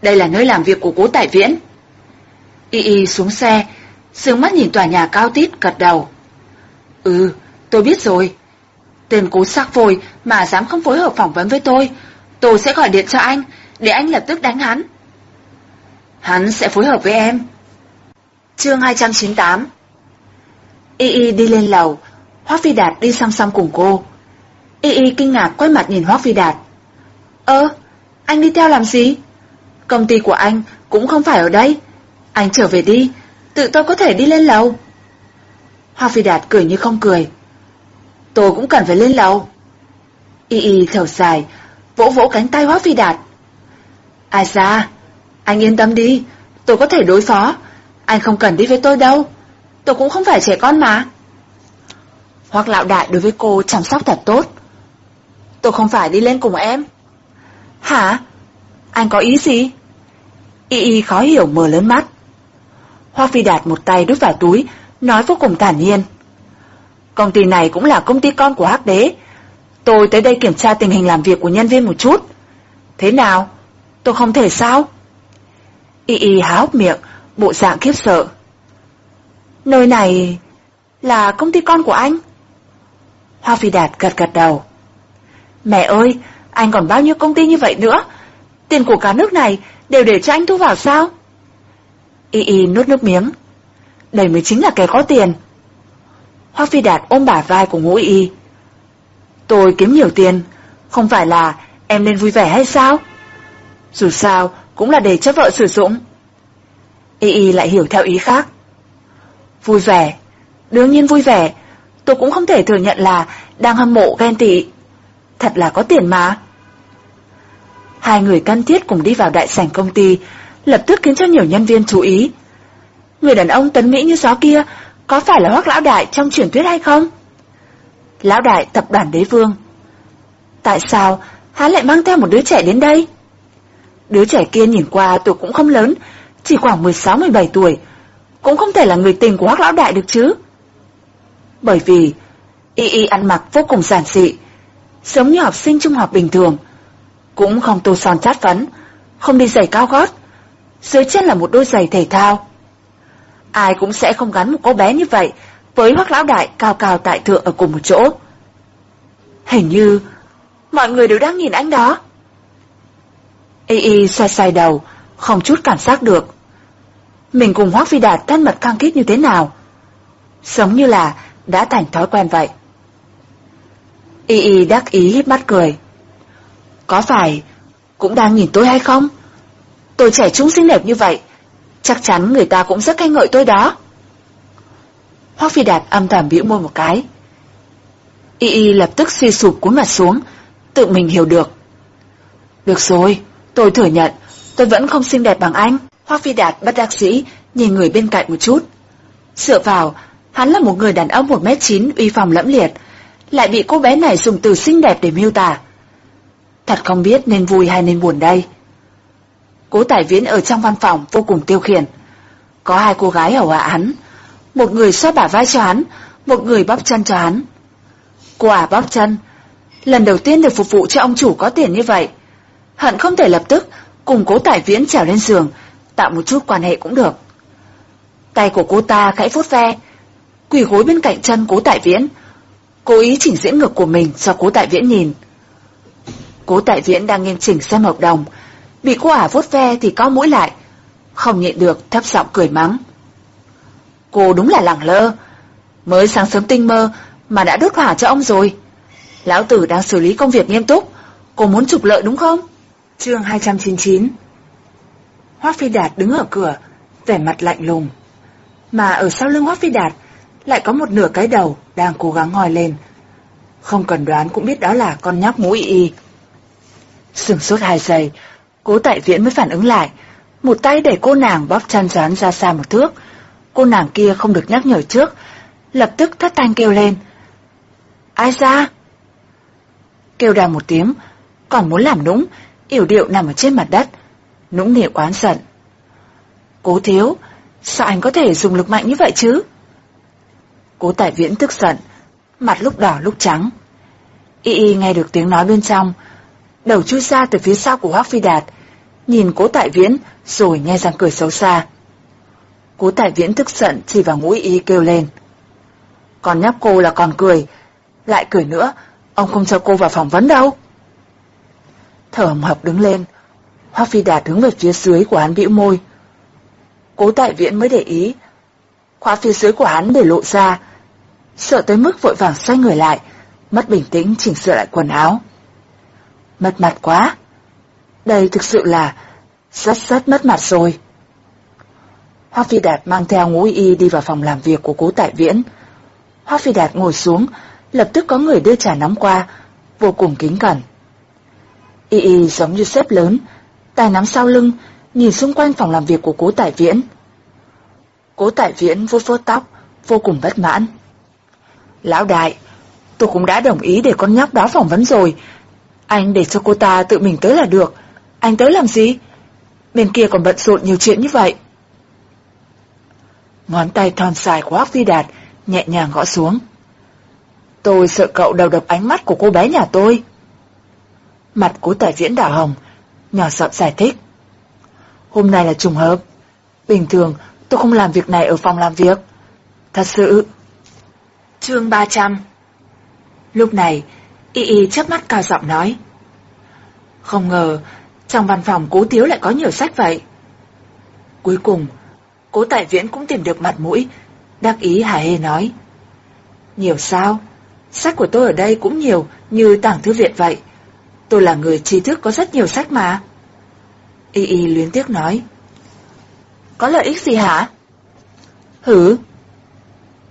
Speaker 1: đây là nơi làm việc của cố Tại Viễn. Y y xuống xe, sương mắt nhìn tòa nhà cao tít gật đầu. Ừ, tôi biết rồi. Tên cố sắc phôi mà dám không phối hợp phỏng vấn với tôi, tôi sẽ gọi điện cho anh, để anh lập tức đánh hắn. Hắn sẽ phối hợp với em. Chương 298 Y Y đi lên lầu, Hoác Phi Đạt đi song song cùng cô. Y Y kinh ngạc quay mặt nhìn Hoác Phi Đạt. Ơ, anh đi theo làm gì? Công ty của anh cũng không phải ở đây. Anh trở về đi, tự tôi có thể đi lên lầu. Hoa Phi Đạt cười như không cười. Tôi cũng cần phải lên lầu. Y y thở dài, vỗ vỗ cánh tay Hoa Phi Đạt. À Ai ra, anh yên tâm đi, tôi có thể đối phó. Anh không cần đi với tôi đâu, tôi cũng không phải trẻ con mà. Hoặc lão đại đối với cô chăm sóc thật tốt. Tôi không phải đi lên cùng em. Hả? Anh có ý gì? Y y khó hiểu mở lớn mắt. Hoa Phi Đạt một tay đút vào túi, nói vô cùng thản nhiên. Công ty này cũng là công ty con của Hắc Đế. Tôi tới đây kiểm tra tình hình làm việc của nhân viên một chút. Thế nào? Tôi không thể sao? Y y há hốc miệng, bộ dạng khiếp sợ. Nơi này là công ty con của anh? Hoa Phi Đạt gật gật đầu. Mẹ ơi, anh còn bao nhiêu công ty như vậy nữa? Tiền của cả nước này đều để cho anh thu vào sao? Y y nuốt nước miếng. Đây mới chính là kẻ có tiền. Hoa Phi Đạt ôm bả vai của ngũ y. Tôi kiếm nhiều tiền, không phải là em nên vui vẻ hay sao? Dù sao, cũng là để cho vợ sử dụng. Y y lại hiểu theo ý khác. Vui vẻ, đương nhiên vui vẻ, tôi cũng không thể thừa nhận là đang hâm mộ ghen tị. Thật là có tiền mà. Hai người căn thiết cùng đi vào đại sảnh công ty, lập tức khiến cho nhiều nhân viên chú ý. Người đàn ông tấn mỹ như gió kia có phải là hoác lão đại trong truyền thuyết hay không? Lão đại tập đoàn đế vương. Tại sao hắn lại mang theo một đứa trẻ đến đây? Đứa trẻ kia nhìn qua tuổi cũng không lớn, chỉ khoảng 16-17 tuổi, cũng không thể là người tình của hoác lão đại được chứ. Bởi vì Y Y ăn mặc vô cùng giản dị, giống như học sinh trung học bình thường, cũng không tô son chát phấn, không đi giày cao gót, dưới chân là một đôi giày thể thao. Ai cũng sẽ không gắn một cô bé như vậy với hoắc lão đại cao cao tại thượng ở cùng một chỗ. Hình như mọi người đều đang nhìn anh đó. Y Y xoay xoay đầu, không chút cảm giác được. Mình cùng Hoác Phi Đạt thân mật căng kết như thế nào? Giống như là đã thành thói quen vậy. Y Y đắc ý híp mắt cười. Có phải cũng đang nhìn tôi hay không? Tôi trẻ trung xinh đẹp như vậy, chắc chắn người ta cũng rất khen ngợi tôi đó. Hoác Phi Đạt âm thầm bĩu môi một cái. Y Y lập tức suy sụp cúi mặt xuống, tự mình hiểu được. Được rồi, tôi thừa nhận, tôi vẫn không xinh đẹp bằng anh. Hoác Phi Đạt bất đắc sĩ nhìn người bên cạnh một chút. Dựa vào, hắn là một người đàn ông 1m9 uy phong lẫm liệt, lại bị cô bé này dùng từ xinh đẹp để miêu tả. Thật không biết nên vui hay nên buồn đây. Cố Tài Viễn ở trong văn phòng vô cùng tiêu khiển. Có hai cô gái hầu hạ hắn, một người xoa bả vai cho hắn, một người bóp chân cho hắn. Cô à bóp chân, lần đầu tiên được phục vụ cho ông chủ có tiền như vậy. Hận không thể lập tức cùng cố Tài Viễn trèo lên giường, tạo một chút quan hệ cũng được. Tay của cô ta khẽ vuốt ve, quỳ gối bên cạnh chân cố tại Viễn, cố ý chỉnh diễn ngực của mình cho cố tại Viễn nhìn. Cố Tại Viễn đang nghiêm chỉnh xem hợp đồng, bị cô ả vuốt ve thì có mũi lại, không nhịn được thấp giọng cười mắng. Cô đúng là lẳng lơ, mới sáng sớm tinh mơ mà đã đốt hỏa cho ông rồi. Lão tử đang xử lý công việc nghiêm túc, cô muốn trục lợi đúng không? Chương 299 Hoác Phi Đạt đứng ở cửa, vẻ mặt lạnh lùng. Mà ở sau lưng Hoác Phi Đạt lại có một nửa cái đầu đang cố gắng ngoi lên. Không cần đoán cũng biết đó là con nhóc mũi y. Sừng sốt hai giây, cố tại viễn mới phản ứng lại. Một tay đẩy cô nàng bóp chăn rán ra xa một thước. Cô nàng kia không được nhắc nhở trước, lập tức thất thanh kêu lên. Ai ra? Kêu đào một tiếng, còn muốn làm nũng, yểu điệu nằm ở trên mặt đất, nũng nịu oán giận. Cố thiếu, sao anh có thể dùng lực mạnh như vậy chứ? Cố tại viễn tức giận, mặt lúc đỏ lúc trắng. Y y nghe được tiếng nói bên trong, đầu chui ra từ phía sau của Hoác Phi Đạt, nhìn cố tại viễn rồi nghe răng cười xấu xa. Cố tại viễn tức giận chỉ vào mũi y kêu lên. Còn nhóc cô là còn cười, lại cười nữa, ông không cho cô vào phỏng vấn đâu. Thở hồng hộc đứng lên, Hoác Phi Đạt hướng về phía dưới của hắn bĩu môi. Cố tại viễn mới để ý, khóa phía dưới của hắn để lộ ra, sợ tới mức vội vàng xoay người lại, mất bình tĩnh chỉnh sửa lại quần áo. Mất mặt quá, đây thực sự là rất rất mất mặt rồi. Hoa Phi Đạt mang theo ngũ y đi vào phòng làm việc của cố tại viễn. Hoa Phi Đạt ngồi xuống, lập tức có người đưa trà nóng qua, vô cùng kính cẩn. Y y giống như sếp lớn, tay nắm sau lưng, nhìn xung quanh phòng làm việc của cố tại viễn. Cố tại viễn vuốt vuốt tóc, vô cùng bất mãn. Lão đại, tôi cũng đã đồng ý để con nhóc đó phỏng vấn rồi. Anh để cho cô ta tự mình tới là được. Anh tới làm gì? Bên kia còn bận rộn nhiều chuyện như vậy. Ngón tay thon dài của Hoác Phi Đạt nhẹ nhàng gõ xuống. Tôi sợ cậu đầu độc ánh mắt của cô bé nhà tôi. Mặt cố tài diễn đỏ hồng, nhỏ giọng giải thích. Hôm nay là trùng hợp. Bình thường tôi không làm việc này ở phòng làm việc. Thật sự. Chương 300 Lúc này, Y Y chớp mắt cao giọng nói. Không ngờ, trong văn phòng cố thiếu lại có nhiều sách vậy. Cuối cùng, cố tại viễn cũng tìm được mặt mũi, đắc ý hài hê nói. Nhiều sao? Sách của tôi ở đây cũng nhiều như tảng thư viện vậy. Tôi là người trí thức có rất nhiều sách mà. Y Y luyến tiếc nói. Có lợi ích gì hả? Hử?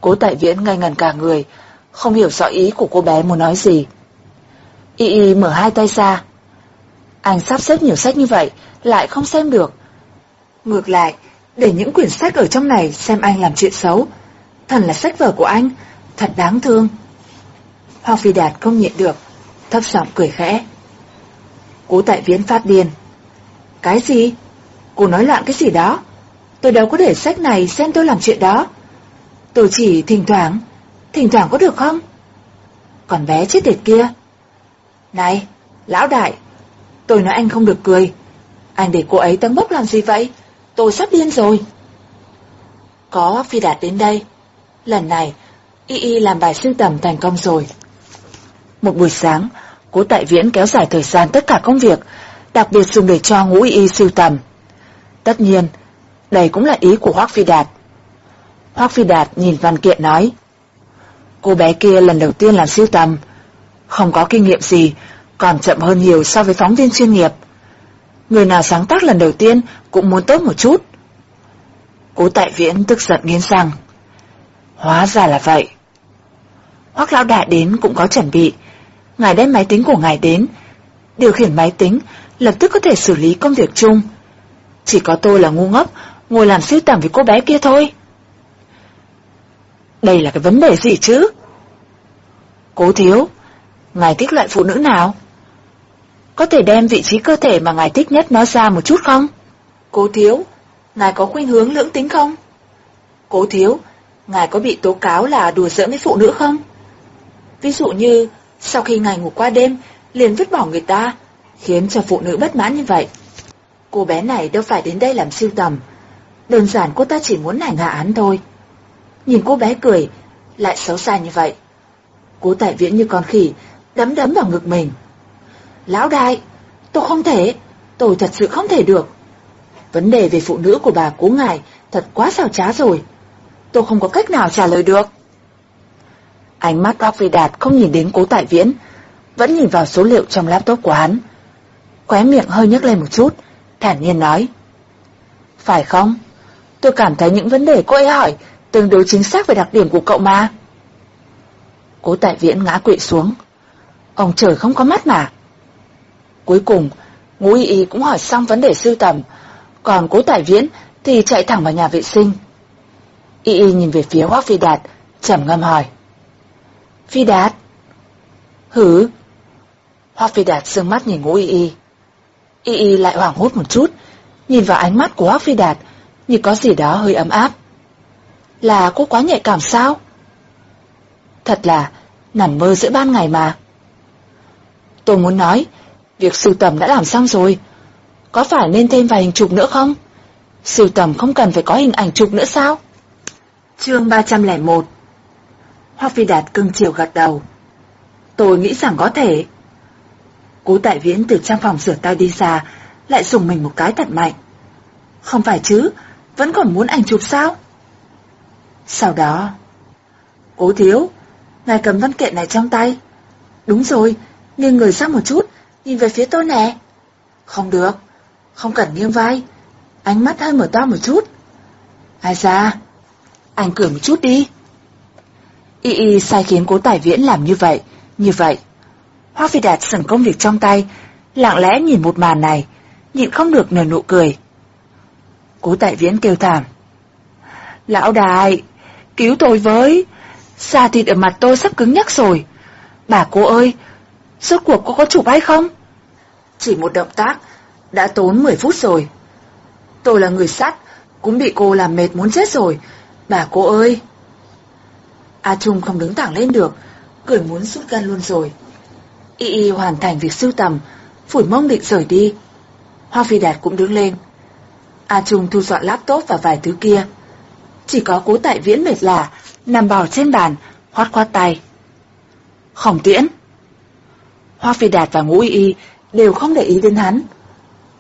Speaker 1: Cố tại viễn ngay ngần cả người, không hiểu rõ ý của cô bé muốn nói gì. Y Y mở hai tay ra. Anh sắp xếp nhiều sách như vậy, lại không xem được. Ngược lại, để những quyển sách ở trong này xem anh làm chuyện xấu. Thần là sách vở của anh, thật đáng thương. Hoàng Phi Đạt không nhịn được, thấp giọng cười khẽ. Cố tại viễn phát điên. Cái gì? Cô nói loạn cái gì đó? Tôi đâu có để sách này xem tôi làm chuyện đó. Tôi chỉ thỉnh thoảng, thỉnh thoảng có được không? Còn bé chết tiệt kia. Này, lão đại, tôi nói anh không được cười. Anh để cô ấy tấm bốc làm gì vậy? Tôi sắp điên rồi. Có phi đạt đến đây. Lần này, Y Y làm bài sưu tầm thành công rồi. Một buổi sáng, cố tại viễn kéo dài thời gian tất cả công việc, đặc biệt dùng để cho ngũ Y Y sưu tầm. Tất nhiên, đây cũng là ý của Hoác Phi Đạt. Hoác Phi Đạt nhìn văn kiện nói, Cô bé kia lần đầu tiên làm siêu tầm, không có kinh nghiệm gì, còn chậm hơn nhiều so với phóng viên chuyên nghiệp. Người nào sáng tác lần đầu tiên cũng muốn tốt một chút. Cố tại viễn tức giận nghiến răng. Hóa ra là vậy. Hoác lão đại đến cũng có chuẩn bị. Ngài đem máy tính của ngài đến. Điều khiển máy tính lập tức có thể xử lý công việc chung. Chỉ có tôi là ngu ngốc, ngồi làm siêu tầm với cô bé kia thôi. Đây là cái vấn đề gì chứ? Cố thiếu, ngài thích loại phụ nữ nào? Có thể đem vị trí cơ thể mà ngài thích nhất nói ra một chút không? Cố thiếu, ngài có khuynh hướng lưỡng tính không? Cố thiếu, ngài có bị tố cáo là đùa giỡn với phụ nữ không? Ví dụ như, sau khi ngài ngủ qua đêm, liền vứt bỏ người ta, khiến cho phụ nữ bất mãn như vậy. Cô bé này đâu phải đến đây làm siêu tầm, đơn giản cô ta chỉ muốn nảnh hạ án thôi. Nhìn cô bé cười, lại xấu xa như vậy. Cố tại viễn như con khỉ, đấm đấm vào ngực mình. Lão đại, tôi không thể, tôi thật sự không thể được. Vấn đề về phụ nữ của bà cố ngài thật quá xào trá rồi. Tôi không có cách nào trả lời được. Ánh mắt Hoác Đạt không nhìn đến cố tại viễn, vẫn nhìn vào số liệu trong laptop của hắn. Khóe miệng hơi nhấc lên một chút, thản nhiên nói. Phải không? Tôi cảm thấy những vấn đề cô ấy hỏi tương đối chính xác về đặc điểm của cậu mà. Cố tại viễn ngã quỵ xuống. Ông trời không có mắt mà. Cuối cùng, ngũ y y cũng hỏi xong vấn đề sưu tầm, còn cố tại viễn thì chạy thẳng vào nhà vệ sinh. Y y nhìn về phía Hoác Phi Đạt, trầm ngâm hỏi. Phi Đạt? Hử? Hoác Phi Đạt sương mắt nhìn ngũ y y. Y y lại hoảng hốt một chút, nhìn vào ánh mắt của Hoác Phi Đạt, như có gì đó hơi ấm áp. Là cô quá nhạy cảm sao? Thật là, nằm mơ giữa ban ngày mà. Tôi muốn nói, việc sưu tầm đã làm xong rồi. Có phải nên thêm vài hình chụp nữa không? Sưu tầm không cần phải có hình ảnh chụp nữa sao? Chương 301 Hoa Phi Đạt cưng chiều gật đầu. Tôi nghĩ rằng có thể. Cố Tại Viễn từ trong phòng rửa tay đi ra, lại dùng mình một cái thật mạnh. Không phải chứ, vẫn còn muốn ảnh chụp sao? Sau đó, cố thiếu, ngài cầm văn kiện này trong tay. Đúng rồi, nghiêng người sang một chút, nhìn về phía tôi nè. Không được, không cần nghiêng vai, ánh mắt hơi mở to một chút. Ai ra, anh cười một chút đi. Y y sai khiến cố tài viễn làm như vậy, như vậy. Hoa Phi Đạt sẵn công việc trong tay, lặng lẽ nhìn một màn này, nhịn không được nở nụ cười. Cố tại viễn kêu thảm. Lão đại, cứu tôi với, da thịt ở mặt tôi sắp cứng nhắc rồi. Bà cô ơi, rốt cuộc cô có chụp hay không? Chỉ một động tác, đã tốn 10 phút rồi. Tôi là người sắt, cũng bị cô làm mệt muốn chết rồi. Bà cô ơi! A Trung không đứng thẳng lên được, cười muốn rút gan luôn rồi. Y Y hoàn thành việc sưu tầm, phủi mông định rời đi. Hoa Phi Đạt cũng đứng lên. A Trung thu dọn laptop và vài thứ kia. Chỉ có cố tại viễn mệt lạ, nằm bò trên bàn, khoát khoát tay. Khổng tiễn. Hoa Phi Đạt và Ngũ Y Y đều không để ý đến hắn.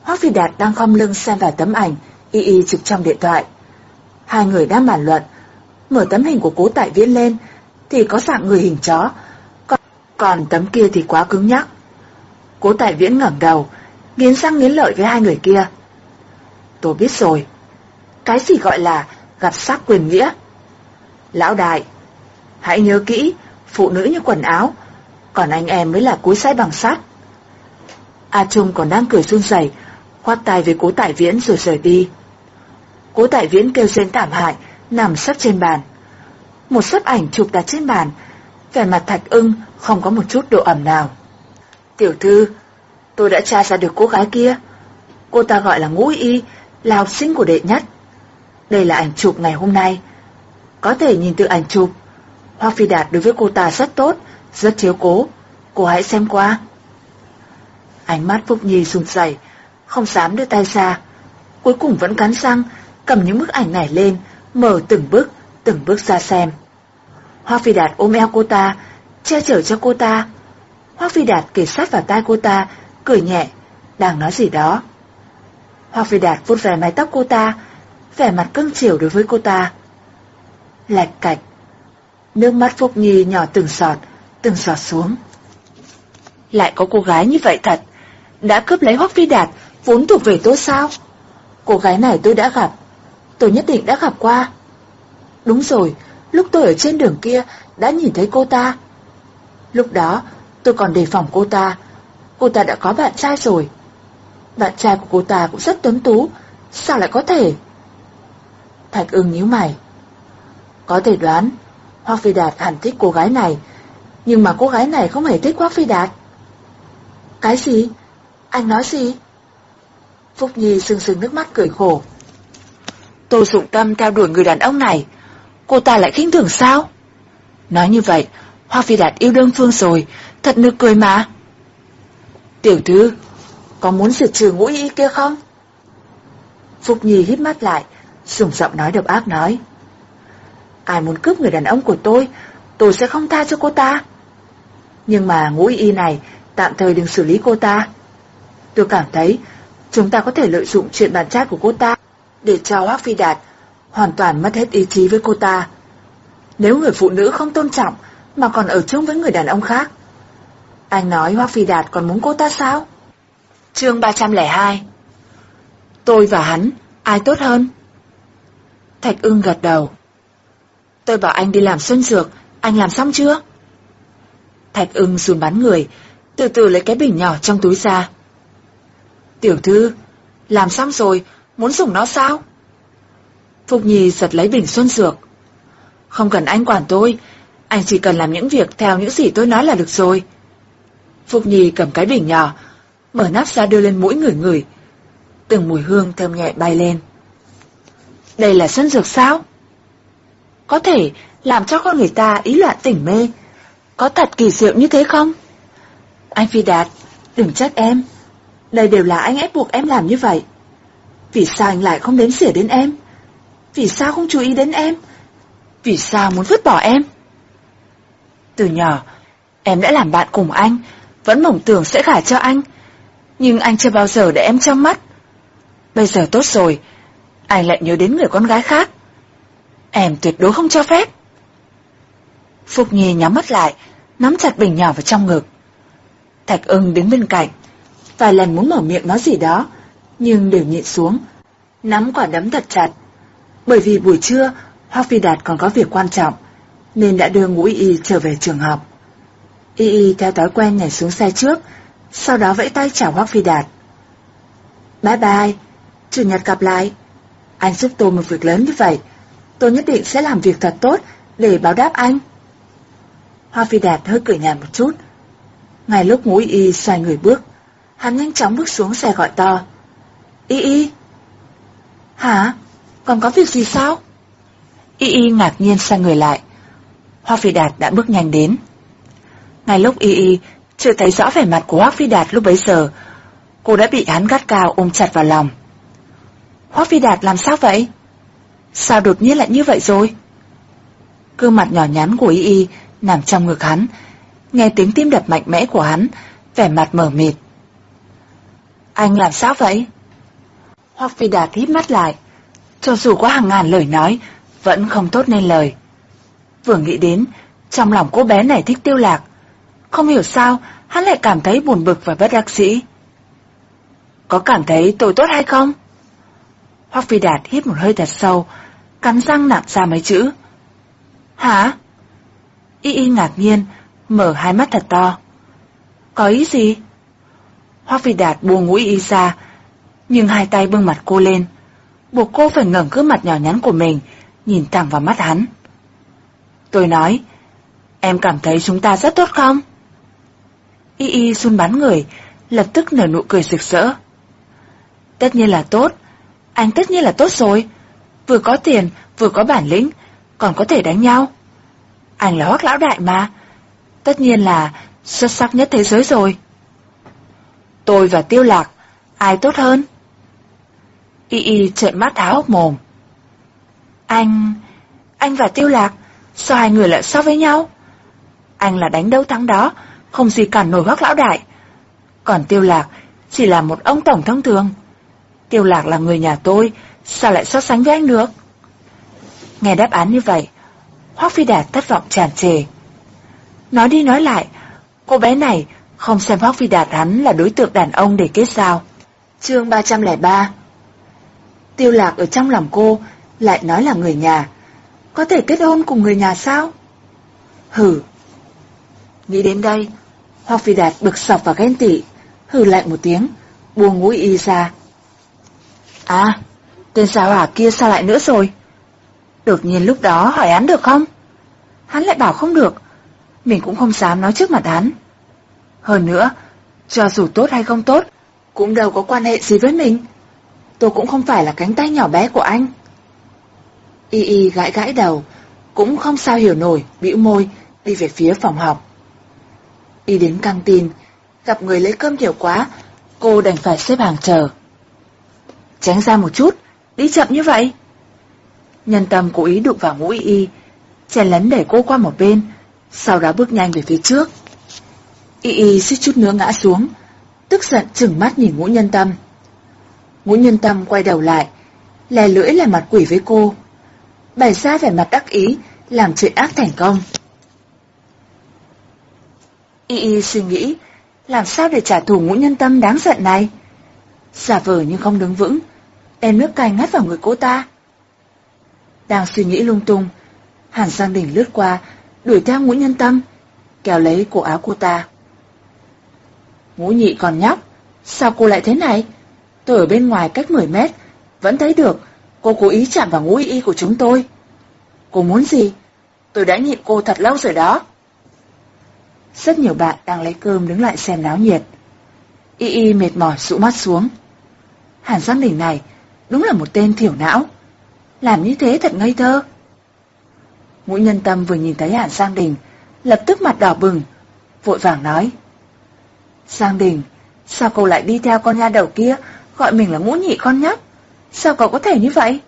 Speaker 1: Hoa Phi Đạt đang khom lưng xem vài tấm ảnh, Y Y chụp trong điện thoại. Hai người đang bàn luận, mở tấm hình của cố tại viễn lên, thì có dạng người hình chó, còn, còn tấm kia thì quá cứng nhắc. Cố tại viễn ngẩng đầu, nghiến răng nghiến lợi với hai người kia. Tôi biết rồi, cái gì gọi là gặp sắc quyền nghĩa. Lão đại, hãy nhớ kỹ, phụ nữ như quần áo, còn anh em mới là cối say bằng sắt. A Trung còn đang cười run rẩy, khoát tay với cố tại viễn rồi rời đi. Cố tại viễn kêu rên thảm hại, nằm sấp trên bàn. Một sấp ảnh chụp đặt trên bàn, vẻ mặt thạch ưng không có một chút độ ẩm nào. Tiểu thư, tôi đã tra ra được cô gái kia. Cô ta gọi là Ngũ Y, là học sinh của đệ nhất. Đây là ảnh chụp ngày hôm nay. Có thể nhìn từ ảnh chụp, Hoa Phi Đạt đối với cô ta rất tốt, rất chiếu cố. Cô hãy xem qua. Ánh mắt Phúc Nhi run rẩy, không dám đưa tay ra. Cuối cùng vẫn cắn răng, cầm những bức ảnh này lên, mở từng bước, từng bước ra xem. Hoa Phi Đạt ôm eo cô ta, che chở cho cô ta. Hoa Phi Đạt kề sát vào tai cô ta, cười nhẹ, đang nói gì đó. Hoa Phi Đạt vuốt về mái tóc cô ta, vẻ mặt cưng chiều đối với cô ta. Lạch cạch, nước mắt Phúc Nhi nhỏ từng giọt, từng giọt xuống. Lại có cô gái như vậy thật, đã cướp lấy Hoắc Phi Đạt, vốn thuộc về tôi sao? Cô gái này tôi đã gặp, tôi nhất định đã gặp qua. Đúng rồi, lúc tôi ở trên đường kia đã nhìn thấy cô ta. Lúc đó tôi còn đề phòng cô ta, cô ta đã có bạn trai rồi. Bạn trai của cô ta cũng rất tuấn tú, sao lại có thể? Thạch ưng nhíu mày. Có thể đoán, Hoa Phi Đạt hẳn thích cô gái này, nhưng mà cô gái này không hề thích Hoa Phi Đạt. Cái gì? Anh nói gì? Phúc Nhi sưng sưng nước mắt cười khổ. Tô Dụng Tâm theo đuổi người đàn ông này, cô ta lại khinh thường sao? Nói như vậy, Hoa Phi Đạt yêu đơn phương rồi, thật nực cười mà. Tiểu thư, có muốn diệt trừ ngũ y kia không? Phúc Nhi hít mắt lại, dùng giọng nói độc ác nói. Ai muốn cướp người đàn ông của tôi, tôi sẽ không tha cho cô ta. Nhưng mà ngũ y này, tạm thời đừng xử lý cô ta. Tôi cảm thấy chúng ta có thể lợi dụng chuyện bàn trai của cô ta để cho Hoác Phi Đạt hoàn toàn mất hết ý chí với cô ta. Nếu người phụ nữ không tôn trọng mà còn ở chung với người đàn ông khác. Anh nói Hoác Phi Đạt còn muốn cô ta sao? chương 302 Tôi và hắn, ai tốt hơn? Thạch ưng gật đầu. Tôi bảo anh đi làm xuân dược, anh làm xong chưa? Thạch ưng run bắn người, từ từ lấy cái bình nhỏ trong túi ra. Tiểu thư, làm xong rồi, muốn dùng nó sao? Phục Nhi giật lấy bình xuân dược. Không cần anh quản tôi, anh chỉ cần làm những việc theo những gì tôi nói là được rồi. Phục Nhi cầm cái bình nhỏ, mở nắp ra đưa lên mũi người người. Từng mùi hương thơm nhẹ bay lên. Đây là xuân dược sao? Có thể làm cho con người ta ý loạn tỉnh mê. Có thật kỳ diệu như thế không? Anh Phi Đạt, đừng trách em. Đây đều là anh ép buộc em làm như vậy. Vì sao anh lại không đến xỉa đến em? Vì sao không chú ý đến em? Vì sao muốn vứt bỏ em? Từ nhỏ, em đã làm bạn cùng anh, vẫn mộng tưởng sẽ gả cho anh. Nhưng anh chưa bao giờ để em trong mắt. Bây giờ tốt rồi, anh lại nhớ đến người con gái khác. Em tuyệt đối không cho phép. Phục Nhi nhắm mắt lại, nắm chặt bình nhỏ vào trong ngực. Thạch ưng đứng bên cạnh, vài lần muốn mở miệng nói gì đó, nhưng đều nhịn xuống, nắm quả đấm thật chặt. Bởi vì buổi trưa, Hoác Phi Đạt còn có việc quan trọng, nên đã đưa ngũ y y trở về trường học. Y y theo thói quen nhảy xuống xe trước, sau đó vẫy tay chào Hoác Phi Đạt. Bye bye, chủ nhật gặp lại. Anh giúp tôi một việc lớn như vậy, tôi nhất định sẽ làm việc thật tốt để báo đáp anh. Hoa Phi Đạt hơi cười nhạt một chút. Ngay lúc ngũ y y xoay người bước, hắn nhanh chóng bước xuống xe gọi to. Y y! Hả? Còn có việc gì sao? Y y ngạc nhiên xoay người lại. Hoa Phi Đạt đã bước nhanh đến. Ngay lúc Y y chưa thấy rõ vẻ mặt của Hoa Phi Đạt lúc bấy giờ, cô đã bị hắn gắt cao ôm chặt vào lòng. Hoác Phi Đạt làm sao vậy? Sao đột nhiên lại như vậy rồi? Gương mặt nhỏ nhắn của Y Y nằm trong ngực hắn, nghe tiếng tim đập mạnh mẽ của hắn, vẻ mặt mở mịt. Anh làm sao vậy? Hoắc Phi Đạt hít mắt lại, cho dù có hàng ngàn lời nói, vẫn không tốt nên lời. Vừa nghĩ đến, trong lòng cô bé này thích tiêu lạc. Không hiểu sao, hắn lại cảm thấy buồn bực và bất đắc dĩ. Có cảm thấy tôi tốt hay không? Hoắc Phi Đạt hít một hơi thật sâu, cắn răng nặng ra mấy chữ. Hả? Y y ngạc nhiên, mở hai mắt thật to. Có ý gì? Hoắc Phi Đạt buông ngũ y ra, nhưng hai tay bưng mặt cô lên, buộc cô phải ngẩng gương mặt nhỏ nhắn của mình, nhìn thẳng vào mắt hắn. Tôi nói, em cảm thấy chúng ta rất tốt không? Y y run bắn người, lập tức nở nụ cười rực rỡ. Tất nhiên là tốt, anh tất nhiên là tốt rồi. Vừa có tiền, vừa có bản lĩnh, còn có thể đánh nhau. Anh là hoác lão đại mà. Tất nhiên là xuất sắc nhất thế giới rồi. Tôi và Tiêu Lạc, ai tốt hơn? Y Y trợn mắt há hốc mồm. Anh... anh và Tiêu Lạc, sao hai người lại so với nhau? Anh là đánh đâu thắng đó, không gì cản nổi hoác lão đại. Còn Tiêu Lạc chỉ là một ông tổng thông thường. Tiêu Lạc là người nhà tôi, sao lại so sánh với anh được? Nghe đáp án như vậy, Hoác Phi Đạt thất vọng tràn trề. Nói đi nói lại, cô bé này không xem Hoác Phi Đạt hắn là đối tượng đàn ông để kết giao. chương 303 Tiêu lạc ở trong lòng cô lại nói là người nhà. Có thể kết hôn cùng người nhà sao? Hử! Nghĩ đến đây, Hoác Phi Đạt bực sọc và ghen tị, hử lạnh một tiếng, buông mũi y ra. À, tên sao hỏa kia sao lại nữa rồi? Đột nhiên lúc đó hỏi hắn được không? Hắn lại bảo không được, mình cũng không dám nói trước mặt hắn. Hơn nữa, cho dù tốt hay không tốt, cũng đâu có quan hệ gì với mình. Tôi cũng không phải là cánh tay nhỏ bé của anh. Y Y gãi gãi đầu, cũng không sao hiểu nổi, bĩu môi, đi về phía phòng học. Y đến căng tin, gặp người lấy cơm nhiều quá, cô đành phải xếp hàng chờ. Tránh ra một chút, đi chậm như vậy. Nhân tâm cố ý đụng vào ngũ y y, chèn lấn để cô qua một bên, sau đó bước nhanh về phía trước. Y y suýt chút nữa ngã xuống, tức giận chừng mắt nhìn ngũ nhân tâm. Ngũ nhân tâm quay đầu lại, lè lưỡi là mặt quỷ với cô. Bày ra vẻ mặt đắc ý, làm chuyện ác thành công. Y Y suy nghĩ, làm sao để trả thù ngũ nhân tâm đáng giận này? Giả vờ nhưng không đứng vững, đem nước cay ngắt vào người cô ta. Đang suy nghĩ lung tung, Hàn Giang Đình lướt qua, đuổi theo ngũ nhân tâm, kéo lấy cổ áo cô ta. Ngũ nhị còn nhóc, sao cô lại thế này? Tôi ở bên ngoài cách 10 mét, vẫn thấy được, cô cố ý chạm vào ngũ y của chúng tôi. Cô muốn gì? Tôi đã nhịn cô thật lâu rồi đó. Rất nhiều bạn đang lấy cơm đứng lại xem náo nhiệt. Y Y mệt mỏi rũ mắt xuống. Hàn Giang Đình này đúng là một tên thiểu não. Làm như thế thật ngây thơ. Ngũ nhân tâm vừa nhìn thấy Hàn Giang Đình, lập tức mặt đỏ bừng, vội vàng nói. Giang Đình, sao cậu lại đi theo con nha đầu kia, gọi mình là ngũ nhị con nhóc? Sao cậu có thể như vậy?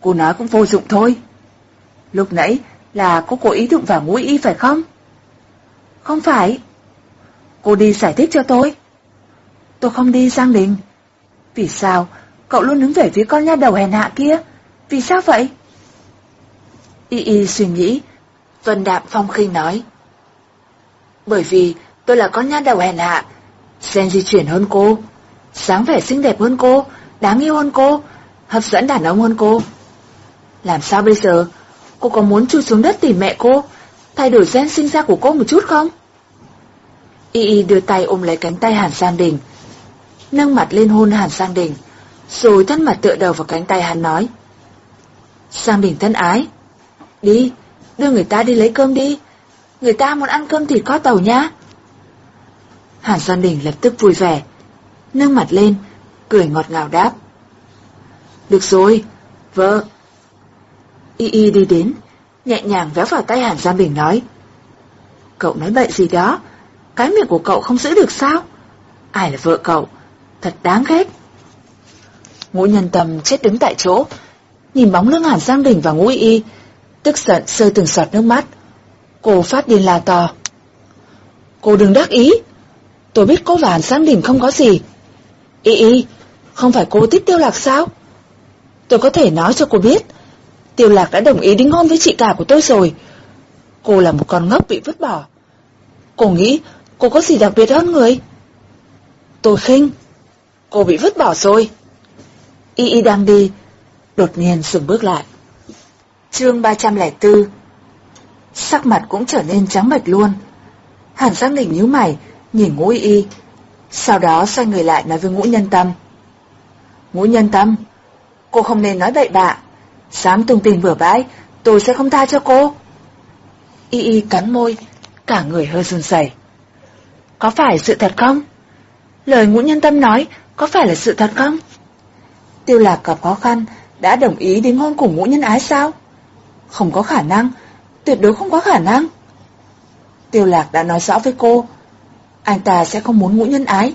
Speaker 1: Cô nói cũng vô dụng thôi. Lúc nãy là cô cố ý đụng vào ngũ y phải không? Không phải. Cô đi giải thích cho tôi. Tôi không đi Giang Đình. Vì sao cậu luôn đứng về phía con nha đầu hèn hạ kia? Vì sao vậy? Y Y suy nghĩ, tuần Đạm Phong khinh nói. Bởi vì tôi là con nha đầu hèn hạ, sen di chuyển hơn cô, sáng vẻ xinh đẹp hơn cô, đáng yêu hơn cô, hấp dẫn đàn ông hơn cô. Làm sao bây giờ? Cô có muốn chui xuống đất tìm mẹ cô, thay đổi gen sinh ra của cô một chút không? Y Y đưa tay ôm lấy cánh tay Hàn Giang Đình, nâng mặt lên hôn Hàn Giang Đình, rồi thân mặt tựa đầu vào cánh tay hắn nói. Giang Đình thân ái, đi, đưa người ta đi lấy cơm đi, người ta muốn ăn cơm thịt kho tàu nhá. Hàn Giang Đình lập tức vui vẻ, nâng mặt lên, cười ngọt ngào đáp. Được rồi, vợ. Y Y đi đến, nhẹ nhàng véo vào tay Hàn Giang Đình nói. Cậu nói bậy gì đó, cái miệng của cậu không giữ được sao? Ai là vợ cậu? Thật đáng ghét. Ngũ nhân tâm chết đứng tại chỗ, nhìn bóng lưng Hàn Giang Đình và Ngũ Y, tức giận rơi từng giọt nước mắt. Cô phát điên la to. Cô đừng đắc ý. Tôi biết cô và Hàn Giang Đình không có gì. Y Y, không phải cô thích tiêu lạc sao? Tôi có thể nói cho cô biết, tiêu lạc đã đồng ý đính hôn với chị cả của tôi rồi. Cô là một con ngốc bị vứt bỏ. Cô nghĩ cô có gì đặc biệt hơn người? Tôi khinh. Cô bị vứt bỏ rồi. Y Y đang đi, đột nhiên dừng bước lại. Chương 304 Sắc mặt cũng trở nên trắng bệch luôn. Hàn giác Đình nhíu mày, nhìn ngũ y. Sau đó xoay người lại nói với ngũ nhân tâm. Ngũ nhân tâm, cô không nên nói bậy bạ. Dám tung tin vừa bãi, tôi sẽ không tha cho cô. Y y cắn môi, cả người hơi run rẩy. Có phải sự thật không? Lời ngũ nhân tâm nói có phải là sự thật không? Tiêu lạc gặp khó khăn, đã đồng ý đến hôn cùng ngũ nhân ái sao? Không có khả năng, tuyệt đối không có khả năng. Tiêu lạc đã nói rõ với cô, anh ta sẽ không muốn ngũ nhân ái,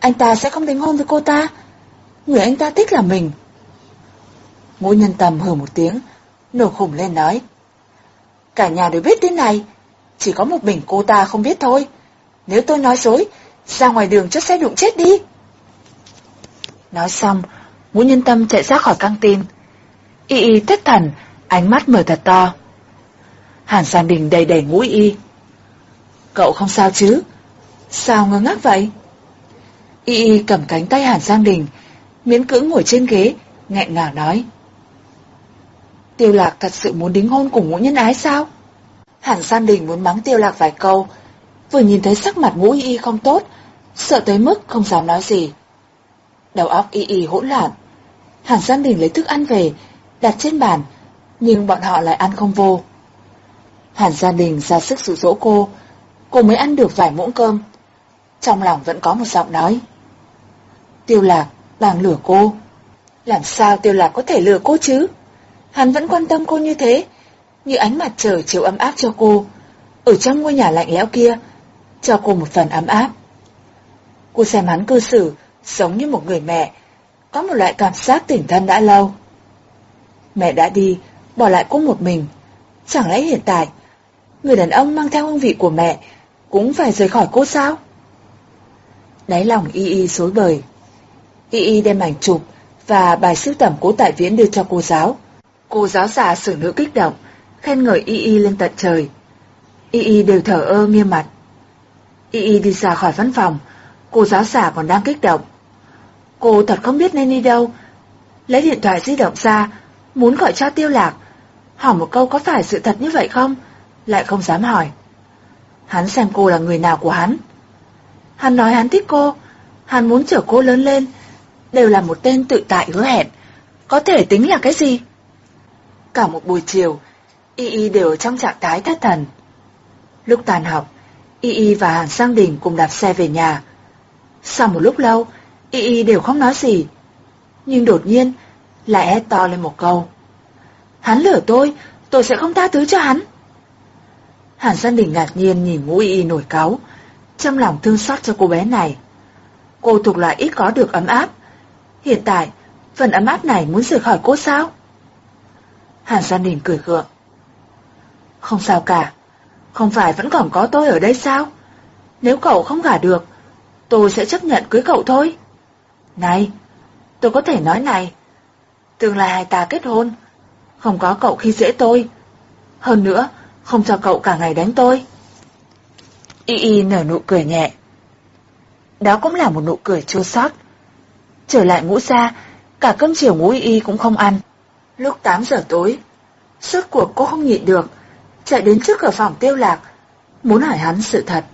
Speaker 1: anh ta sẽ không đính hôn với cô ta, người anh ta thích là mình. Ngũ nhân tầm hừ một tiếng, nổ khủng lên nói, cả nhà đều biết tin này, chỉ có một mình cô ta không biết thôi. Nếu tôi nói dối, ra ngoài đường cho xe đụng chết đi. Nói xong, ngũ nhân tâm chạy ra khỏi căng tin. Y y thất thần, ánh mắt mở thật to. Hàn San Đình đầy đầy ngũ y. Cậu không sao chứ? Sao ngơ ngác vậy? Y y cầm cánh tay Hàn Giang Đình, miễn cưỡng ngồi trên ghế, nghẹn ngào nói. Tiêu lạc thật sự muốn đính hôn cùng ngũ nhân ái sao? Hàn San Đình muốn mắng tiêu lạc vài câu, vừa nhìn thấy sắc mặt ngũ y không tốt, sợ tới mức không dám nói gì. Đầu óc y y hỗn loạn. Hàn San Đình lấy thức ăn về, đặt trên bàn, nhưng bọn họ lại ăn không vô. Hàn Gia Đình ra sức dụ dỗ cô, cô mới ăn được vài muỗng cơm. Trong lòng vẫn có một giọng nói. Tiêu Lạc đang lừa cô. Làm sao Tiêu Lạc có thể lừa cô chứ? Hắn vẫn quan tâm cô như thế, như ánh mặt trời chiếu ấm áp cho cô, ở trong ngôi nhà lạnh lẽo kia, cho cô một phần ấm áp. Cô xem hắn cư xử giống như một người mẹ, có một loại cảm giác tỉnh thân đã lâu. Mẹ đã đi, bỏ lại cô một mình. Chẳng lẽ hiện tại, người đàn ông mang theo hương vị của mẹ cũng phải rời khỏi cô sao? Đáy lòng Y Y dối bời. Y Y đem ảnh chụp và bài sưu tầm cố tại viễn đưa cho cô giáo. Cô giáo già xử nữ kích động, khen ngợi Y Y lên tận trời. Y Y đều thở ơ nghiêm mặt. Y Y đi ra khỏi văn phòng, cô giáo giả còn đang kích động. Cô thật không biết nên đi đâu. Lấy điện thoại di động ra, muốn gọi cho tiêu lạc. Hỏi một câu có phải sự thật như vậy không? Lại không dám hỏi. Hắn xem cô là người nào của hắn. Hắn nói hắn thích cô, hắn muốn chở cô lớn lên, đều là một tên tự tại hứa hẹn. Có thể tính là cái gì? Cả một buổi chiều, Y Y đều ở trong trạng thái thất thần. Lúc tàn học, Y Y và Hàn Sang Đình cùng đạp xe về nhà. Sau một lúc lâu, Y Y đều không nói gì. Nhưng đột nhiên, lại hét to lên một câu. Hắn lửa tôi, tôi sẽ không tha thứ cho hắn. Hàn Sơn Đình ngạc nhiên nhìn ngũ Y Y nổi cáu, trong lòng thương xót cho cô bé này. Cô thuộc loại ít có được ấm áp. Hiện tại, phần ấm áp này muốn rời khỏi cô sao? Hàn Sơn Đình cười gượng. Không sao cả, không phải vẫn còn có tôi ở đây sao? Nếu cậu không gả được, tôi sẽ chấp nhận cưới cậu thôi. Này, tôi có thể nói này, tương lai hai ta kết hôn, không có cậu khi dễ tôi. Hơn nữa, không cho cậu cả ngày đánh tôi. Y Y nở nụ cười nhẹ. Đó cũng là một nụ cười chua xót. Trở lại ngũ xa, cả cơm chiều ngũ Y Y cũng không ăn. Lúc 8 giờ tối, suốt cuộc cô không nhịn được, chạy đến trước cửa phòng tiêu lạc, muốn hỏi hắn sự thật.